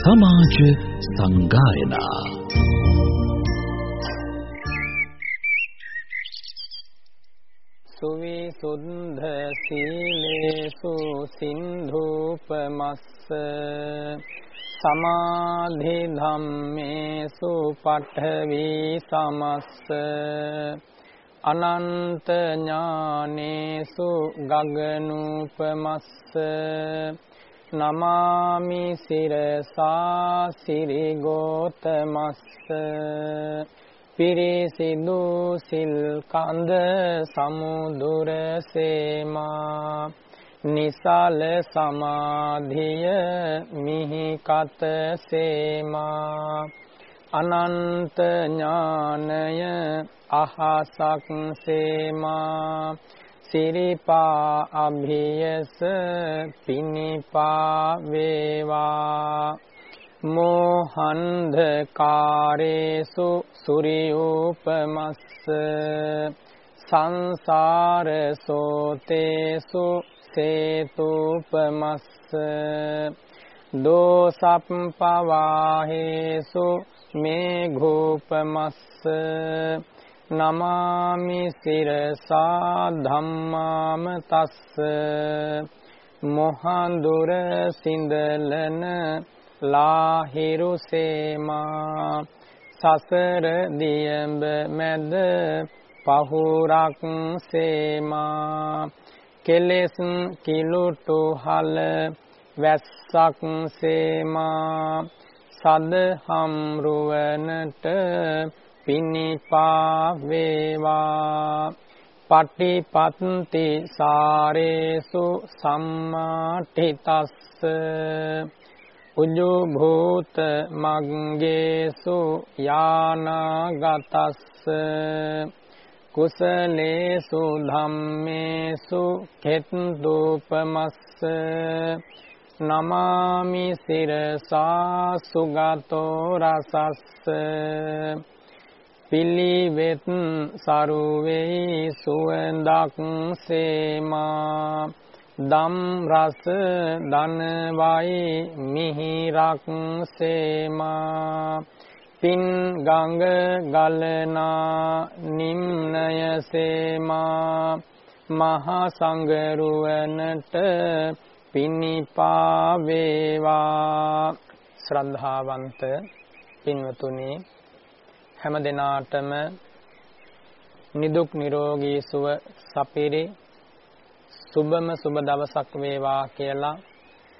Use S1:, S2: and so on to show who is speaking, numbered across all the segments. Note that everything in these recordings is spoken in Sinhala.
S1: සමාජ සංගායනා.
S2: සුවිසුද්ධ සීලේසු සින්ධූපමස්ස සමාධි ධම්මේසු පඨවි සමස්ස අනන්ත ඥානේසු ගගනූපමස්ස නමාමි සිරසා සිරිගෝතමස්ස පිරිසිදු සිල් කඳ සමුදුර සේමා නිසල සමාධිය මිහි කත සේමා අනන්ත ඥානය අහසක් සේමා සිරිපා අභියස පිනිපා වේවා මෝහන්ධකාරේසු සුරියූපමස්ස සංසාර සෝතේසු සේතුපමස්ස දෝසප්පවාහේසු මේඝූපමස්ස නමාමි සිරසා ධම්මාම තස්ස මොහන්දුර සිඳලන ලාහිරු සේමා සසර දියඹ මැද පහුරක් සේමා කෙලෙස් කිලුටු හල වැස්සක් සේමා සදහම් රුවනට පිනිපා වේවා පටිපත්ති සාරේසු සම්මාඨිතස්ස උජු භූත මග්ගේසු යානාගතස්ස කුසලේසු ධම්මේසු කෙත්දූපමස්ස නමාමි සිරසා සුගතෝ රසස්ස පිළිවෙත් සරුවේයි සුවඳක් සේමා. දම් රස දනවයි මිහිරක් සේමා. පින් ගඟ ගලනා නිම්නය සේමා. මහා සංගරුවනට පිනිපා වේවා. ශ්‍රද්ධාවන්ත පින්වතුනි හැම දිනාටම නිදුක් නිරෝගී සුව සපිරි. සුබම සුබ දවසක් වේවා කියලා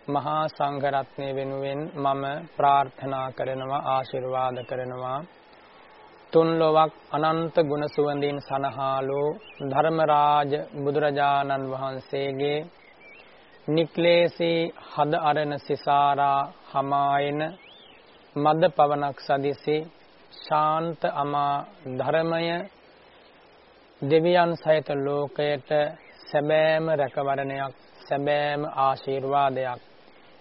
S2: මහා සංඝරත්නය වෙනුවෙන් මම ප්‍රාර්ථනා කරනවා ආශිර්වාද කරනවා. තුන් ලොවක් අනන්ත ගුණ සුවඳින් සනහාලෝ ධර්මරාජ බුදුරජාණන් වහන්සේගේ නික්ලේසී හද අරණ සිසාරා හමායන මද පවනක් සදිසි ශාන්ත අමා ධර්මය දෙවියන් සහිත ලෝකයට සැබෑම රැකවරණයක් සැබෑම ආශිර්වාදයක්.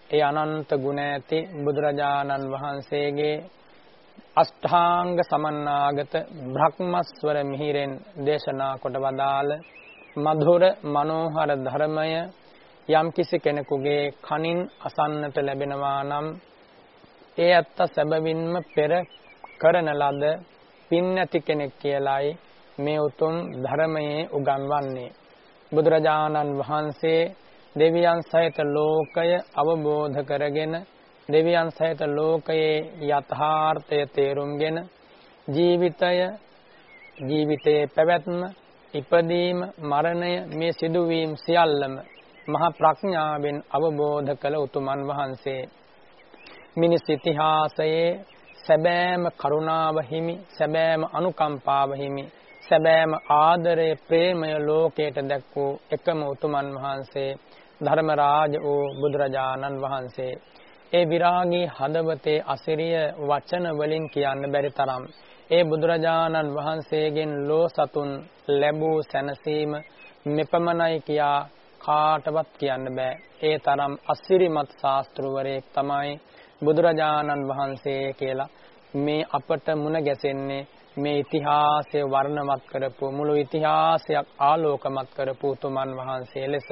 S2: ඒ අනන්ත ගුණ ඇති බුදුරජාණන් වහන්සේගේ අෂ්ටාංග සමන්නාගත බ්‍රහ්මස්වර මිහිරෙන් දේශනා කොට වදාළ මధుර මනෝහර ධර්මය යම්කිසි කෙනෙකුගේ කනින් අසන්නට ලැබෙනවා නම් ඒ ඇත්ත සැබවින්ම පෙර කරන ලද පින් නැති කෙනෙක් කියලායි මේ උතුම් ධර්මයේ උගන්වන්නේ. බුදුරජාණන් වහන්සේ දෙවියන් සහිත ලෝකය අවබෝධ කරගෙන දෙවියන් සහිත ලෝකයේ යථාර්ථය තේරුම්ගෙන ජීවිතය ජීවිතයේ පැවැත්ම ඉපදීම මරණය මේ සිදුවීම් සියල්ලම මහ ප්‍රඥාවෙන් අවබෝධ කළ උතුමන් වහන්සේ. මිනිස් ඉතිහාසයේ සැබෑම කරුණාව හිමි සැබෑම අනුකම්පාව හිමි සැබෑම ආදරය ප්‍රේමය ලෝකයට දැක් වූ එකම උතුමන් වහන්සේ ධර්මරාජ වූ බුදුරජාණන් වහන්සේ. ඒ විරාගී හදවතේ අසිරිය වචන වලින් කියන්න බැරි තරම් ඒ බුදුරජාණන් වහන්සේගෙන් ලෝ සතුන් ලැබූ සැනසීම මෙපමණයි කියා කාටවත් කියන්න බෑ. ඒ තරම් අසිරිමත් ශාස්ත්‍රවරයෙක් තමයි බුදුරජාණන් වහන්සේ කියලා මේ අපට මුණ ගැසෙන්නේ මේ ඉතිහාසය වර්ණමත් කරපු මුළු ඉතිහාසයක් ආලෝකමත් කරපු උතුමන් වහන්සේ ලෙස.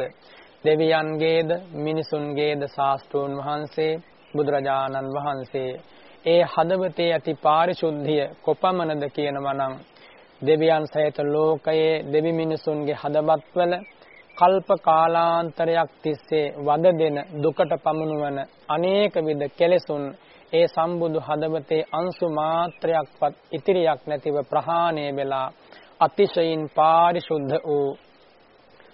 S2: දෙවියන්ගේද මිනිසුන්ගේද ශාස්ත්‍රූන් වහන්සේ බුදුරජාණන් වහන්සේ. ඒ හදවතේ ඇති පාරිශුද්ධිය කොපමණද කියනවා නම් දෙවියන් සහිත ලෝකයේ දෙවි මිනිසුන්ගේ හදවත්වල කල්ප කාලාන්තරයක් තිස්සේ වද දෙන දුකට පමුණුවන අනේක විද කෙලෙසුන් ඒ සම්බුදු හදවතේ අංශු මාත්‍රයක්වත් ඉතිරියක් නැතිව ප්‍රහාණය වෙලා අතිශයින් පාරිශුද්ධ වූ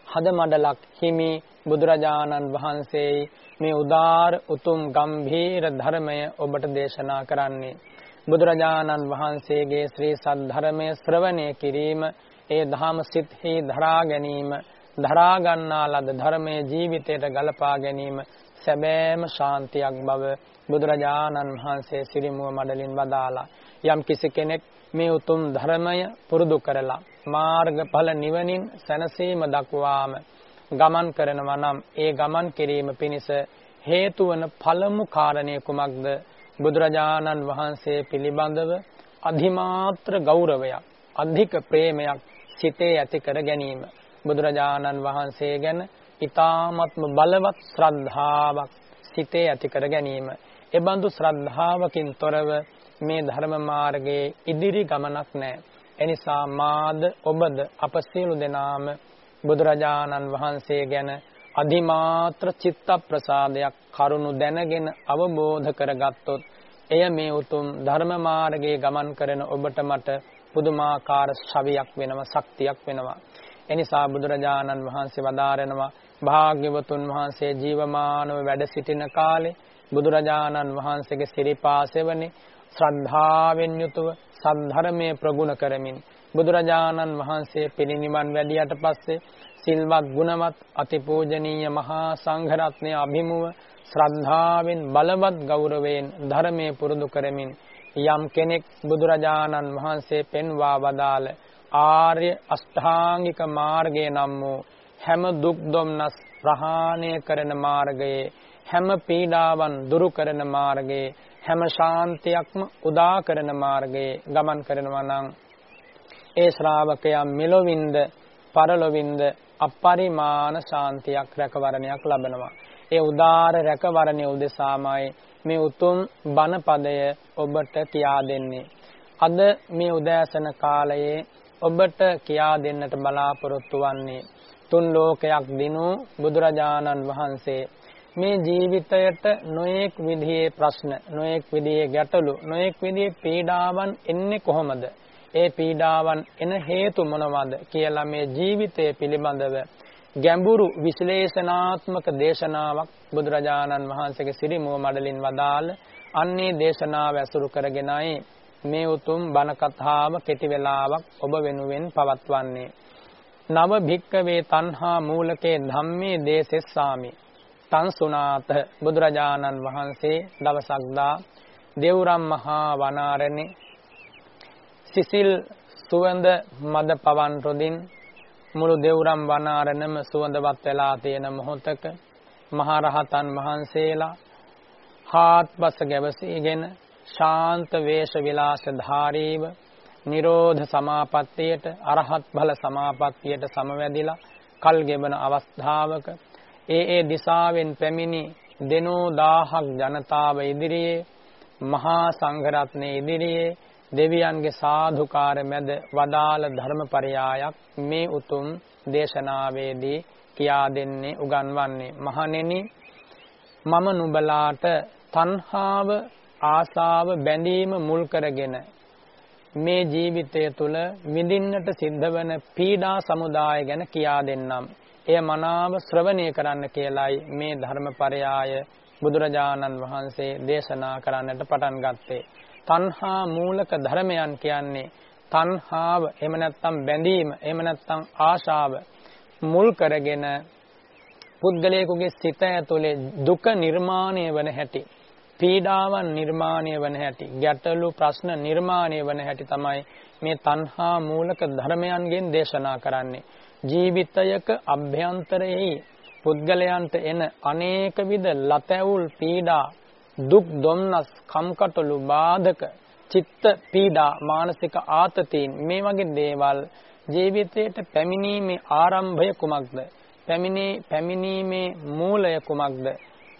S2: හදමඩලක් හිමි බුදුරජාණන් වහන්සේයි මේ උදාර උතුම් ගම්භීර ධර්මය ඔබට දේශනා කරන්නේ. බුදුරජාණන් වහන්සේගේ ශ්‍රී සද්ධර්මය ශ්‍රවණය කිරීම ඒ ධාම සිත්හි දරා ගැනීම දරා ගන්නා ලද ධර්මයේ ජීවිතයට ගලපා ගැනීම සැබෑම ශාන්තියක් බව බුදුරජාණන් වහන්සේ සිරිමුව මඩලින් වදාලා යම් කිසි කෙනෙක් මේ උතුම් ධර්මය පුරුදු කරලා මාර්ගඵල නිවනින් සැනසීම දක්වාම ගමන් කරනවා නම් ඒ ගමන් කිරීම පිණිස හේතු වන පළමු කාරණය කුමක්ද? බුදුරජාණන් වහන්සේ පිළිබඳව අධිමාත්‍ර ගෞරවයක් අධික ප්‍රේමයක් සිතේ ඇති කර ගැනීම. බුදුරජාණන් වහන්සේ ගැන ඊ타ත්ම බලවත් ශ්‍රද්ධාවක් සිතේ ඇති කර ගැනීම එබඳු ශ්‍රද්ධාවකින් තොරව මේ ධර්ම මාර්ගයේ ඉදිරි ගමනක් නැහැ. එනිසා මාද ඔබද අප සියලු දෙනාම බුදුරජාණන් වහන්සේ ගැන අධිමාත්‍ර චිත්ත ප්‍රසාදයක් කරුණු දැනගෙන අවබෝධ කරගත්තොත් එය මේ උතුම් ධර්ම මාර්ගයේ ගමන් කරන ඔබට මට පුදුමාකාර ශවියක් වෙනවා ශක්තියක් වෙනවා එනිසා බුදුරජාණන් වහන්සේ වදාරනවා භාග්‍යවතුන් වහන්සේ ජීවමානව වැඩ සිටින කාලේ බුදුරජාණන් වහන්සේගේ සිරිපා සෙවණේ ශ්‍රද්ධාවෙන් යුතුව සද්ධර්මයේ ප්‍රගුණ කරමින්. බුදුරජාණන් වහන්සේ පිරිනිවන් වැඩියට පස්සේ සිල්වත් ගුණවත් අතිපූජනීය මහා සංඝරත්නය අභිමුව ශ්‍රද්ධාවෙන් බලවත් ගෞරවයෙන් ධර්මයේ පුරුදු කරමින් යම් කෙනෙක් බුදුරජාණන් වහන්සේ පෙන්වා වදාළ ආර්ය අෂ්ටාංගික මාර්ගය නම් වූ හැම දුක් දුම්නස් ප්‍රහාණය කරන මාර්ගයේ හැම පීඩාවන් දුරු කරන මාර්ගයේ හැම ශාන්තියක්ම උදා කරන මාර්ගයේ ගමන් කරනවා නම් ඒ ශ්‍රාවකයා මෙලොවින්ද පරලොවින්ද අපරිමාණ ශාන්තියක් රැකවරණයක් ලබනවා. ඒ උදාර රැකවරණය උදෙසාමයි මේ උතුම් බණ පදය ඔබට කියා දෙන්නේ. අද මේ උදෑසන කාලයේ ඔබට කියා දෙන්නට බලාපොරොත්තු වන්නේ තුන් ලෝකයක් දිනු බුදුරජාණන් වහන්සේ. මේ ජීවිතයට නොඑක් විදිහේ ප්‍රශ්න නොඑක් විදිහේ ගැටලු නොඑක් විදිහේ පීඩාවන් එන්නේ කොහොමද? ඒ පීඩාවන් එන හේතු මොනවද කියලා මේ ජීවිතය පිළිබඳව ගැඹුරු විශ්ලේෂණාත්මක දේශනාවක් බුදුරජාණන් වහන්සේගේ සිරිමුව මඩලින් වදාළ අන්නේ දේශනාව ඇසුරු කරගෙනයි මේ උතුම් බණ කතාව කෙටි වෙලාවක් ඔබ වෙනුවෙන් පවත්වන්නේ. නව භික්කවේ තණ්හා මූලකේ ධම්මේ දේසෙස්සාමි. තං සුනාත බුදුරජාණන් වහන්සේ දවසක් දා දේවරම් මහා වනාරණේ සිසිල් සුවඳ මද පවන් රොදින් මුළු දේවරම් වනාරණම සුවඳවත් වෙලා තියෙන මොහොතක මහරහතන් වහන්සේලා හාත්පස ගැවසීගෙන ශාන්ත වේශ විලාස ධාරීව නිරෝධ සමාපත්තියට අරහත් බල සමාපත්තියට සමවැදිලා කල් ගෙවන අවස්ථාවක ඒ ඒ දිසාවෙන් පැමිණි දෙනෝ දාහක් ජනතාව ඉදිරියේ මහා සංඝරත්නයේ ඉදිරියේ දෙවියන්ගේ සාධුකාර මැද වදාළ ධර්මපරයායක් මේ උතුම් දේශනාවේදී කියා දෙන්නේ උගන්වන්නේ. මහණෙනි මම නුඹලාට තණ්හාව ආසාව බැඳීම මුල් කරගෙන මේ ජීවිතය තුළ විඳින්නට සිද්ධ වන පීඩා සමුදාය ගැන කියා දෙන්නම්. එය මනාව ශ්‍රවණය කරන්න කියලයි මේ ධර්මපරයාය බුදුරජාණන් වහන්සේ දේශනා කරන්නට පටන් ගත්තේ. තණ්හා මූලක ධර්මයන් කියන්නේ තණ්හාව එහෙම නැත්නම් බැඳීම එහෙම නැත්නම් ආශාව මුල් කරගෙන පුද්ගලයෙකුගේ සිත ඇතුලේ දුක නිර්මාණය වන හැටි පීඩාවන් නිර්මාණය වන හැටි ගැටලු ප්‍රශ්න නිර්මාණය වන හැටි තමයි මේ තණ්හා මූලක ධර්මයන්ගෙන් දේශනා කරන්නේ. ජීවිතයක අභ්‍යන්තරයේ පුද්ගලයන්ට එන අනේක විද ලතැවුල් පීඩා දුක් දුම්නස් කම්කටොළු බාධක චිත්ත පීඩා මානසික ආතතීන් මේ වගේ දේවල් ජීවිතයට පැමිණීමේ ආරම්භය කුමක්ද? පැමිණී පැමිණීමේ මූලය කුමක්ද?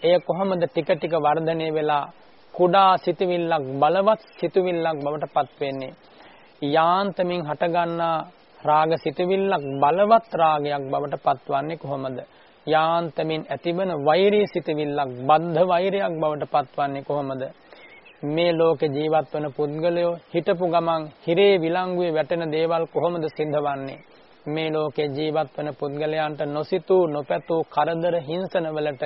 S2: එය කොහොමද ටික ටික වර්ධනය වෙලා කුඩා සිතුවිල්ලක් බලවත් සිතුවිල්ලක් බවට පත් වෙන්නේ? යාන්තමින් හටගන්නා රාග සිතුවිල්ලක් බලවත් රාගයක් බවට පත්වන්නේ කොහොමද? යාන්තමින් ඇතිවන වෛරී සිතුවිල්ලක් බද්ධ වෛරයක් බවට පත්වන්නේ කොහොමද? මේ ලෝකේ ජීවත් වන පුද්ගලයෝ හිටපු ගමන් හිරේ විලංගුවේ වැටෙන දේවල් කොහොමද සිද්ධවන්නේ මේ ලෝකේ ජීවත් වන පුද්ගලයන්ට නොසිතූ නොපැතූ කරදර හිංසන වලට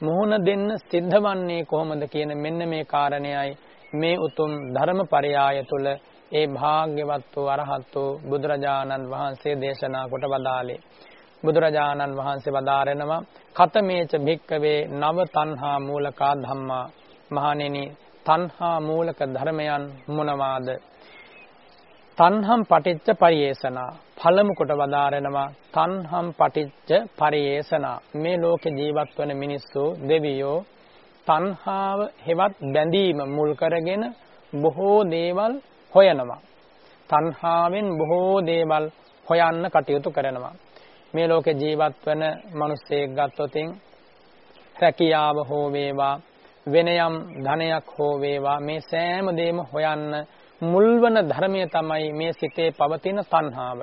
S2: මුහුණ දෙන්න සිද්ධවන්නේ කොහොමද කියන මෙන්න මේ කාරණයයි මේ උතුම් ධර්මපරයාය තුල ඒ භාග්‍යවත් වූ අරහත් වූ බුදුරජාණන් වහන්සේ දේශනා කොට වදාළේ. බුදුරජාණන් වහන්සේ වදාරනවා කතමේච භික්කවේ නව තණ්හා මූලකා ධම්මා. මහණෙනි තණ්හා මූලක ධර්මයන් මොනවාද? තණ්හම් පටිච්ච පරියේසනා පළමු කොට වදාරනවා තණ්හම් පටිච්ච පරියේසනා මේ ලෝකේ ජීවත් වන මිනිස්සු දෙවියෝ තණ්හාව හෙවත් බැඳීම මුල් කරගෙන බොහෝ දේවල් හොයනවා. තණ්හාවෙන් බොහෝ දේවල් හොයන්න කටයුතු කරනවා. මේ ලෝකේ ජීවත් වන මිනිස්සෙක් ගත්තොතින් රැකියාව හෝ වේවා වෙන යම් ධනයක් හෝ වේවා මේ සෑම දෙයක්ම හොයන්න මුල්වන ධර්මය තමයි මේ සිතේ පවතින තණ්හාව.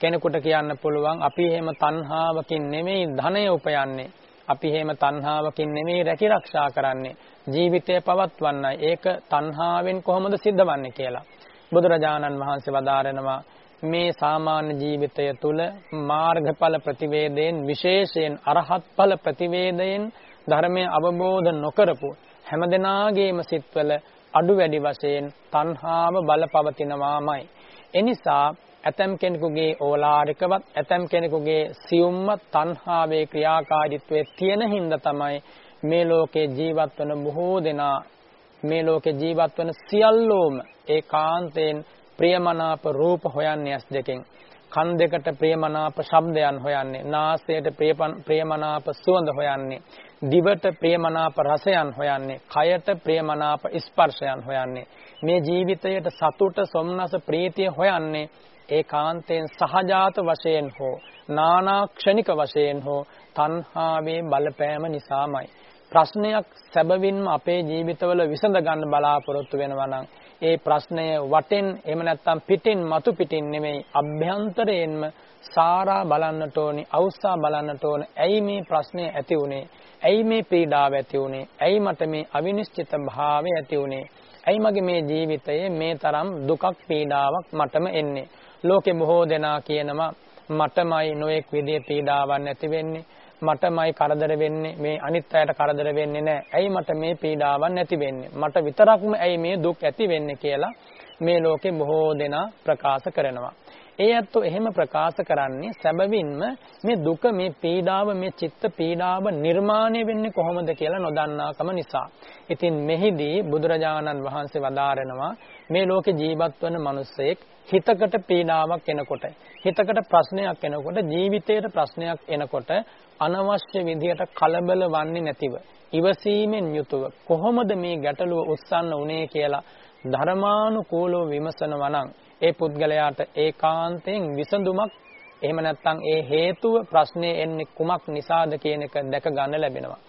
S2: කෙනෙකුට කියන්න පුළුවන් අපි එහෙම තණ්හාවකින් නෙමෙයි ධනය උපයන්නේ. අපි එහෙම තණ්හාවකින් නෙමෙයි රැකී ආරක්ෂා කරන්නේ. ජීවිතය පවත්වන්නයි. ඒක තණ්හාවෙන් කොහොමද සිද්ධවන්නේ කියලා. බුදුරජාණන් වහන්සේ වදාරනවා මේ සාමාන්‍ය ජීවිතය තුළ මාර්ගඵල ප්‍රතිවේදයෙන් විශේෂයෙන් අරහත් ඵල ප්‍රතිවේදයෙන් ධර්මය අවබෝධ නොකරපු හැමදෙනාගේම සිත්වල අඩු වැඩි වශයෙන් තණ්හාව බලපවතිනවාමයි. එනිසා ඇතම් කෙනෙකුගේ ඕලාරිකවත් ඇතම් කෙනෙකුගේ සියුම්ම තණ්හාවේ ක්‍රියාකාරීත්වයේ තියෙන හින්දා තමයි මේ ලෝකේ ජීවත් වන බොහෝ දෙනා මේ ලෝකේ ජීවත් වන සියල්ලෝම ඒකාන්තයෙන් ප්‍රියමනාප රූප හොයන්නේ ඇස් දෙකෙන් කන් දෙකට ප්‍රියමනාප ශබ්දයන් හොයන්නේ නාසයට ප්‍රියමනාප සුවඳ හොයන්නේ දිවට ප්‍රියමනාප රසයන් හොයන්නේ කයට ප්‍රියමනාප ස්පර්ශයන් හොයන්නේ මේ ජීවිතයට සතුට සොම්නස ප්‍රීතිය හොයන්නේ ඒකාන්තයෙන් සහජාත වශයෙන් හෝ නානාක්ෂණික වශයෙන් හෝ තණ්හාවේ බලපෑම නිසාමයි. ප්‍රශ්නයක් සැබවින්ම අපේ ජීවිතවල විසඳ ගන්න බලාපොරොත්තු වෙනවා නම් ඒ ප්‍රශ්නය වටෙන් එහෙම නැත්නම් පිටින් මතු පිටින් නෙමෙයි අභ්‍යන්තරයෙන්ම සාරා බලන්නට ඕනි අවස්සා බලන්නට ඕන. ඇයි මේ ප්‍රශ්නේ ඇති උනේ ඇයි මේ පීඩාව ඇති උනේ ඇයි මට මේ අවිනිශ්චිත භාවය ඇති උනේ ඇයි මගේ මේ ජීවිතයේ මේ තරම් දුකක් පීඩාවක් මටම එන්නේ ලෝකේ බොහෝ දෙනා කියනවා මටමයි නොඑක් විදිහේ පීඩාවක් නැති වෙන්නේ මටමයි කරදර වෙන්නේ මේ අනිත් අයට කරදර වෙන්නේ නැහැ. ඇයි මට මේ පීඩාවක් නැති වෙන්නේ? මට විතරක්ම ඇයි මේ දුක් ඇති වෙන්නේ කියලා මේ ලෝකේ බොහෝ දෙනා ප්‍රකාශ කරනවා. ඒ ඇත්තෝ එහෙම ප්‍රකාශ කරන්නේ සැබවින්ම මේ දුක මේ පීඩාව මේ චිත්ත පීඩාව නිර්මාණය වෙන්නේ කොහොමද කියලා නොදන්නාකම නිසා. ඉතින් මෙහිදී බුදුරජාණන් වහන්සේ වදාරනවා මේ ලෝකේ ජීවත් වන මිනිසෙක් හිතකට පීඩාවක් එනකොට හිතකට ප්‍රශ්නයක් එනකොට ජීවිතයට ප්‍රශ්නයක් එනකොට අනවශ්‍ය විදියට කලබල වන්නේ නැතිව ඉවසීමෙන් යුතුව කොහොමද මේ ගැටලුව උස්සන්න උනේ කියලා ධර්මානුකූලව විමසනවා නම් ඒ පුද්ගලයාට ඒකාන්තයෙන් විසඳුමක් එහෙම නැත්නම් ඒ හේතුව ප්‍රශ්නේ එන්නේ කුමක් නිසාද කියන එක දැක ගන්න ලැබෙනවා.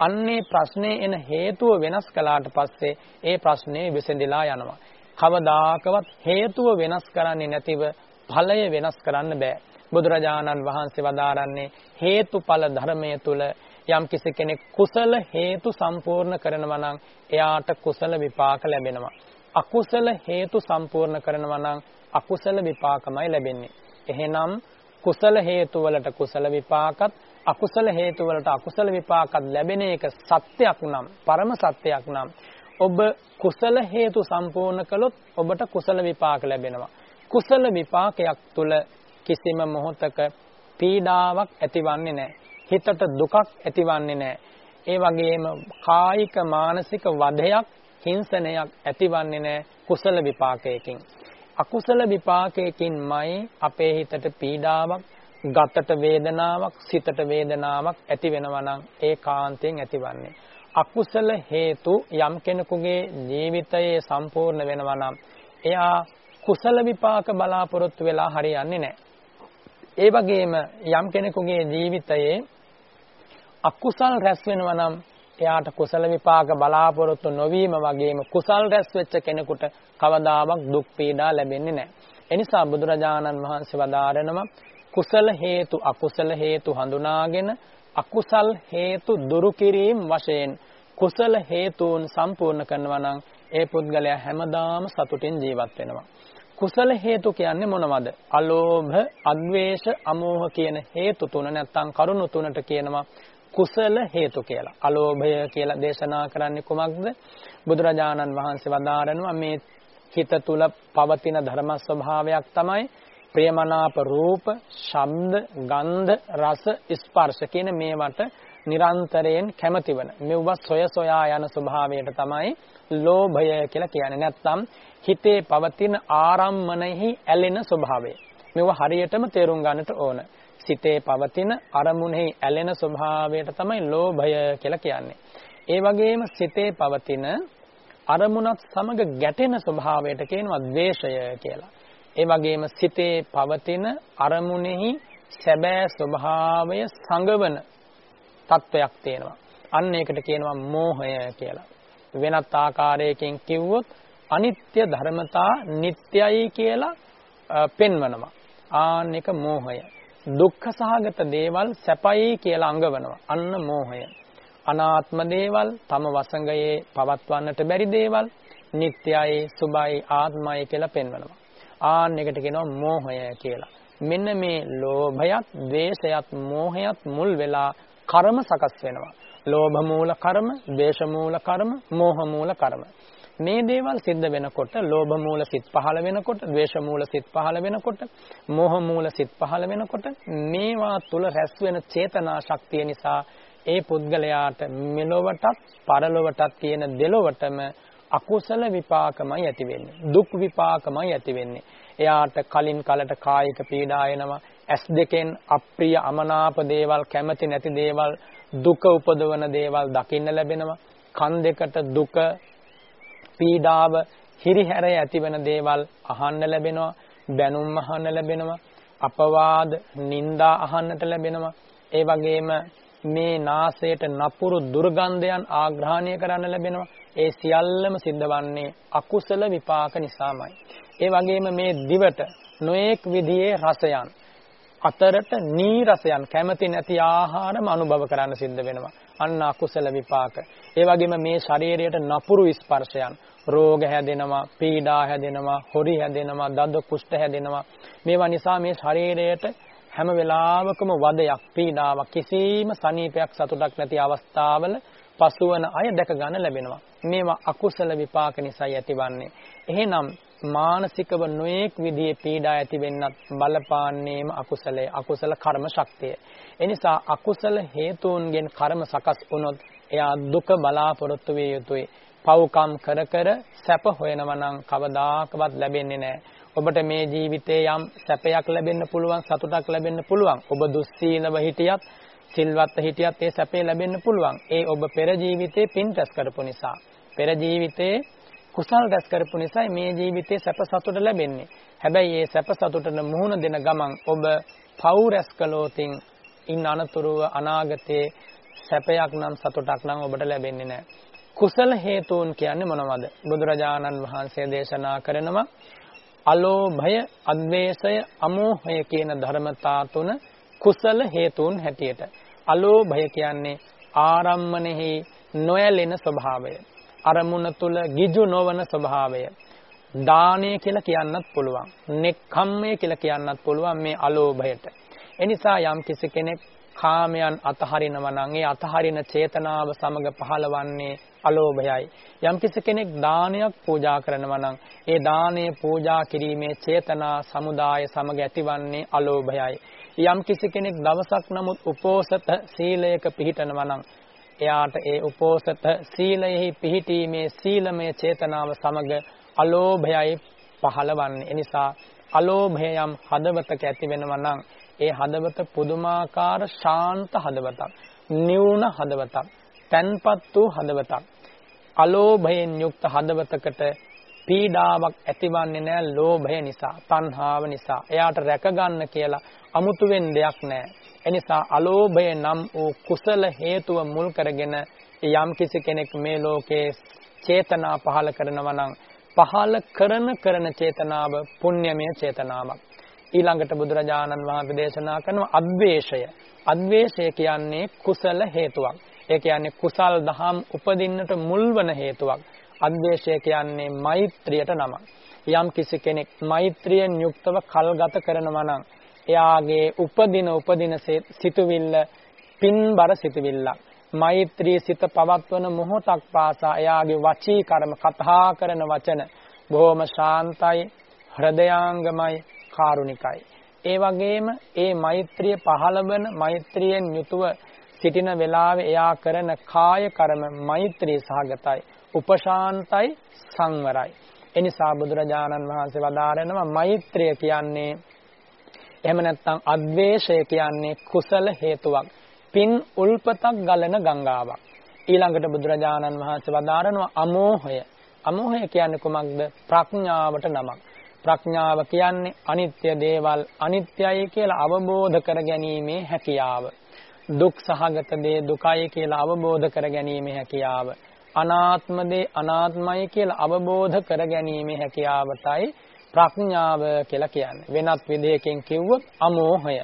S2: අන්නේ ප්‍රශ්නේ එන හේතුව වෙනස් කළාට පස්සේ ඒ ප්‍රශ්නේ විසඳලා යනවා. කවදාකවත් හේතුව වෙනස් කරන්නේ නැතිව ඵලය වෙනස් කරන්න බෑ. බුදුරජාණන් වහන්සේ වදාරන්නේ හේතුඵල ධර්මයේ තුල යම් කිසි කෙනෙක් කුසල හේතු සම්පූර්ණ කරනවා නම් එයාට කුසල විපාක ලැබෙනවා. අකුසල හේතු සම්පූර්ණ කරනවා නම් අකුසල විපාකමයි ලැබෙන්නේ. එහෙනම් කුසල හේතු වලට කුසල විපාකත් අකුසල හේතු වලට අකුසල විපාකත් ලැබෙන එක සත්‍යයක් නම් පරම සත්‍යයක් නම් ඔබ කුසල හේතු සම්පූර්ණ කළොත් ඔබට කුසල විපාක ලැබෙනවා. කුසල විපාකයක් තුල කිසිම මොහොතක පීඩාවක් ඇතිවන්නේ නැහැ. හිතට දුකක් ඇතිවන්නේ නැහැ. ඒ වගේම කායික මානසික වධයක් හිංසනයක් ඇතිවන්නේ නැහැ කුසල විපාකයකින්. අකුසල විපාකයකින්මයි අපේ හිතට පීඩාවක්, ගතට වේදනාවක්, සිතට වේදනාවක් ඇති වෙනවා නම් ඒකාන්තයෙන් ඇතිවන්නේ. අකුසල හේතු යම් කෙනෙකුගේ ජීවිතයේ සම්පූර්ණ වෙනවා නම් එයා කුසල විපාක බලාපොරොත්තු වෙලා හරියන්නේ නැහැ. ඒ වගේම යම් කෙනෙකුගේ ජීවිතයේ අකුසල් රැස් වෙනවා නම් එයාට කුසල විපාක බලාපොරොත්තු නොවීම වගේම කුසල් රැස් වෙච්ච කෙනෙකුට කවදාවත් දුක් පීඩා ලැබෙන්නේ නැහැ. එනිසා බුදුරජාණන් වහන්සේ වදාරනවා කුසල හේතු අකුසල හේතු හඳුනාගෙන අකුසල් හේතු දුරු කිරීම වශයෙන් කුසල හේතුන් සම්පූර්ණ කරනවා නම් ඒ පුද්ගලයා හැමදාම සතුටින් ජීවත් වෙනවා. කුසල හේතු කියන්නේ මොනවද? අලෝභ, අද්වේෂ, අමෝහ කියන හේතු තුන නැත්තම් කරුණු තුනට කියනවා කුසල හේතු කියලා. අලෝභය කියලා දේශනා කරන්නේ කුමක්ද? බුදුරජාණන් වහන්සේ වදාරනවා මේ හිත තුල පවතින ධර්ම ස්වභාවයක් තමයි ප්‍රියමනාප රූප, ශබ්ද, ගන්ධ, රස, ස්පර්ශ කියන මේවට නිරන්තරයෙන් කැමතිවන මෙව්ව සොය සොයා යන ස්වභාවයට තමයි ලෝභය කියලා කියන්නේ. නැත්නම් හිතේ පවතින ආරම්මණයෙහි ඇලෙන ස්වභාවය. මෙව හරියටම තේරුම් ගන්නට ඕන. සිතේ පවතින අරමුණෙහි ඇලෙන ස්වභාවයට තමයි ලෝභය කියලා කියන්නේ. ඒ වගේම සිතේ පවතින අරමුණත් සමග ගැටෙන ස්වභාවයට කියනවා ද්වේෂය කියලා. ඒ වගේම සිතේ පවතින අරමුණෙහි සැබෑ ස්වභාවය සංගවන තත්වයක් තියෙනවා. අන්න ඒකට කියනවා මෝහය කියලා. වෙනත් ආකාරයකින් කිව්වොත් අනිත්‍ය ධර්මතා නිට්ටයයි කියලා පෙන්වනවා. ආන්න එක මෝහය. දුක්ඛ සහගත දේවල් සැපයි කියලා අඟවනවා. අන්න මෝහය. අනාත්ම දේවල් තම වසඟයේ පවත්වන්නට බැරි දේවල් නිට්ටයයි සුභයි ආත්මයි කියලා පෙන්වනවා. ආන්න එකට කියනවා මෝහය කියලා. මෙන්න මේ ලෝභයත්, ද්වේෂයත්, මෝහයත් මුල් වෙලා කර්ම සකස් වෙනවා. ලෝභ මූල කර්ම, ද්වේෂ මූල කර්ම, මෝහ මූල කර්ම. මේ දේවල් සිද්ධ වෙනකොට ලෝභ මූල සිත් පහළ වෙනකොට, ද්වේෂ මූල සිත් පහළ වෙනකොට, මෝහ මූල සිත් පහළ වෙනකොට මේවා තුල රැස් වෙන චේතනා ශක්තිය නිසා ඒ පුද්ගලයාට මෙලොවටත් පරලොවටත් කියන දෙලොවටම අකුසල විපාකමයි ඇති වෙන්නේ. දුක් විපාකමයි ඇති වෙන්නේ. එයාට කලින් කලට කායික පීඩා එනවා. ඇස් දෙකෙන් අප්‍රිය අමනාප දේවල් කැමති නැති දේවල් දුක උපදවන දේවල් දකින්න ලැබෙනවා. කන් දෙකට දුක පීඩාව හිරිහැර ඇතිවන දේවල් අහන්න ලැබෙනවා. බැනුම් අහන්න ලැබෙනවා. අපවාද නිന്ദා අහන්නට ලැබෙනවා. ඒ වගේම මේ නාසයට නපුරු දුර්ගන්ධයන් ආග්‍රහණය කරන්න ලැබෙනවා. ඒ සියල්ලම සිද්ධවන්නේ අකුසල විපාක නිසාමයි. ඒ වගේම මේ දිවට නොඑක් විදිහේ රසයන් අතරට නීරසයන් කැමති නැති ආහාරම අනුභව කරන්න සිද්ධ වෙනවා. අන්න අකුසල විපාක. ඒ වගේම මේ ශරීරයට නපුරු ස්පර්ශයන් රෝග හැදෙනවා, පීඩා හැදෙනවා, හොරි හැදෙනවා, දද කුෂ්ඨ හැදෙනවා. මේවා නිසා මේ ශරීරයට හැම වෙලාවකම වදයක්, පීඩාවක්, කිසිම සනීපයක් සතුටක් නැති අවස්ථාවල පසුවන අය දැක ගන්න ලැබෙනවා. මේවා අකුසල විපාක නිසායි ඇතිවන්නේ. එහෙනම් මානසිකව නොඑක් විදිහේ පීඩා ඇති වෙන්නත් බලපාන්නේම අකුසලයේ අකුසල කර්ම ශක්තිය. එනිසා අකුසල හේතුන්ගෙන් කර්ම සකස් වුණොත් එයා දුක බලාපොරොත්තු විය යුතුයි. පව්කම් කර කර සැප හොයනවා නම් කවදාකවත් ලැබෙන්නේ නැහැ. ඔබට මේ ජීවිතේ යම් සැපයක් ලැබෙන්න පුළුවන් සතුටක් ලැබෙන්න පුළුවන්. ඔබ දුස්සීලව හිටියත් සිල්වත් හිටියත් ඒ සැපේ ලැබෙන්න පුළුවන්. ඒ ඔබ පෙර ජීවිතේ පින් රැස් කරපු නිසා. පෙර ජීවිතේ කුසල් රැස් කරපු නිසා මේ ජීවිතේ සැප සතුට ලැබෙන්නේ. හැබැයි මේ සැප සතුටට මුහුණ දෙන ගමන් ඔබ පව් රැස් කළොතින් ඉන් අනතුරුව අනාගතයේ සැපයක් නම් සතුටක් නම් ඔබට ලැබෙන්නේ නැහැ. කුසල හේතුන් කියන්නේ මොනවද? බුදුරජාණන් වහන්සේ දේශනා කරනවා අලෝභය, අද්වේෂය, අමෝහය කියන ධර්මතා තුන කුසල හේතුන් හැටියට. අලෝභය කියන්නේ ආරම්මණෙහි නොයැලෙන ස්වභාවය. අරමුණ තුල ගිජු නොවන ස්වභාවය. දානය කියලා කියන්නත් පුළුවන්. නෙක්ඛම්මය කියලා කියන්නත් පුළුවන් මේ අලෝභයට. එනිසා යම් කිසි කෙනෙක් කාමයන් අතහරිනවා නම් ඒ අතහරින චේතනාව සමග පහළවන්නේ අලෝභයයි. යම් කිසි කෙනෙක් දානයක් පූජා කරනවා නම් ඒ දානය පූජා කිරීමේ චේතනා සමුදාය සමග ඇතිවන්නේ අලෝභයයි. යම් කිසි කෙනෙක් දවසක් නමුත් උපෝසත සීලයක පිහිටනවා නම් එයාට ඒ උපෝසත සීලයෙහි පිහිටීමේ සීලමය චේතනාව සමග අලෝභයයි පහළවන්නේ. එනිසා අලෝභය යම් හදවතක ඇති වෙනවා නම් ඒ හදවත පුදුමාකාර ශාන්ත හදවතක්, නිවුණ හදවතක්, තන්පත් වූ හදවතක්. අලෝභයෙන් යුක්ත හදවතකට පීඩාවක් ඇතිවන්නේ නැහැ ලෝභය නිසා, තණ්හාව නිසා. එයාට රැක ගන්න කියලා අමුතුවෙන් දෙයක් නැහැ. එනිසා අලෝභය නම් වූ කුසල හේතුව මුල් කරගෙන යම් කිසි කෙනෙක් මේ ලෝකේ චේතනා පහල කරනවා නම් පහල කරන කරන චේතනාව පුණ්‍යමය චේතනාවක්. ඊළඟට බුදුරජාණන් වහන්සේ දේශනා කරන අද්වේෂය. අද්වේෂය කියන්නේ කුසල හේතුවක්. ඒ කියන්නේ කුසල් දහම් උපදින්නට මුල්වන හේතුවක්. අද්වේෂය කියන්නේ මෛත්‍රියට නමක්. යම් කිසි කෙනෙක් මෛත්‍රියෙන් යුක්තව කල්ගත කරනවා නම් එයාගේ උපදින උපදින සිතුවිල්ල පින්බර සිතුවිල්ලක්. මෛත්‍රී සිත පවත්වන මොහොතක් පාසා එයාගේ වචී කර්ම කතා කරන වචන බොහොම ශාන්තයි හෘදයාංගමයි කාරුණිකයි. ඒ වගේම ඒ මෛත්‍රිය පහළවන මෛත්‍රියෙන් යුතුව සිටින වෙලාවේ එයා කරන කාය කර්ම මෛත්‍රී සහගතයි. උපශාන්තයි සංවරයි. එනිසා බුදුරජාණන් වහන්සේ වදාරනවා මෛත්‍රිය කියන්නේ එහෙම නැත්නම් අද්වේෂය කියන්නේ කුසල හේතුවක්. පින් උල්පතක් ගලන ගංගාවක්. ඊළඟට බුදුරජාණන් වහන්සේ වදාරනවා අමෝහය. අමෝහය කියන්නේ කුමක්ද? ප්‍රඥාවට නමක්. ප්‍රඥාව කියන්නේ අනිත්‍ය දේවල් අනිත්‍යයි කියලා අවබෝධ කර ගැනීමේ හැකියාව. දුක් සහගත දේ දුකයි කියලා අවබෝධ කර ගැනීමේ හැකියාව. අනාත්ම දේ අනාත්මයි කියලා අවබෝධ කර ගැනීමේ හැකියාවටයි ප්‍රඥාව කියලා කියන්නේ. වෙනත් විදිහකින් කිව්වොත් අමෝහය.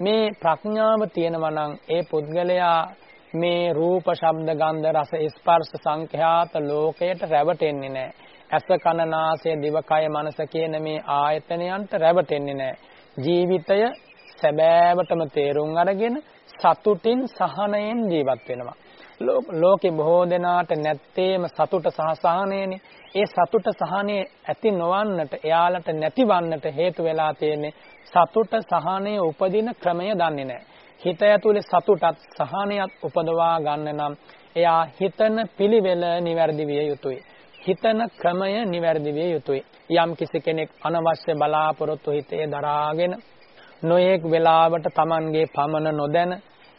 S2: මේ ප්‍රඥාව තියෙනවා නම් ඒ පුද්ගලයා මේ රූප, ශබ්ද, ගන්ධ, රස, ස්පර්ශ සංඛ්‍යාත ලෝකයට රැවටෙන්නේ නැහැ. ඇස කන නාසය දිවකය මනස කියන මේ ආයතනයන්ට රැවටෙන්නේ නැහැ. ජීවිතය සැබෑවටම තේරුම් අරගෙන සතුටින් සහනයෙන් ජීවත් වෙනවා. ලෝකේ බොහෝ දෙනාට නැත්තේම සතුට සහ සහනයනේ. ඒ සතුට සහනය ඇති නොවන්නට එයාලට නැතිවන්නට හේතු වෙලා තියෙන්නේ සතුට සහනය උපදින ක්‍රමය දන්නේ නැහැ. හිත ඇතුලේ සතුටත් සහනයත් උපදවා ගන්න නම් එයා හිතන පිළිවෙල නිවැරදි විය යුතුයි. හිතන ක්‍රමය නිවැරදි විය යුතුයි. යම් කිසි කෙනෙක් අනවශ්‍ය බලාපොරොත්තු හිතේ දරාගෙන නොයෙක් වෙලාවට Tamanගේ පමන නොදැන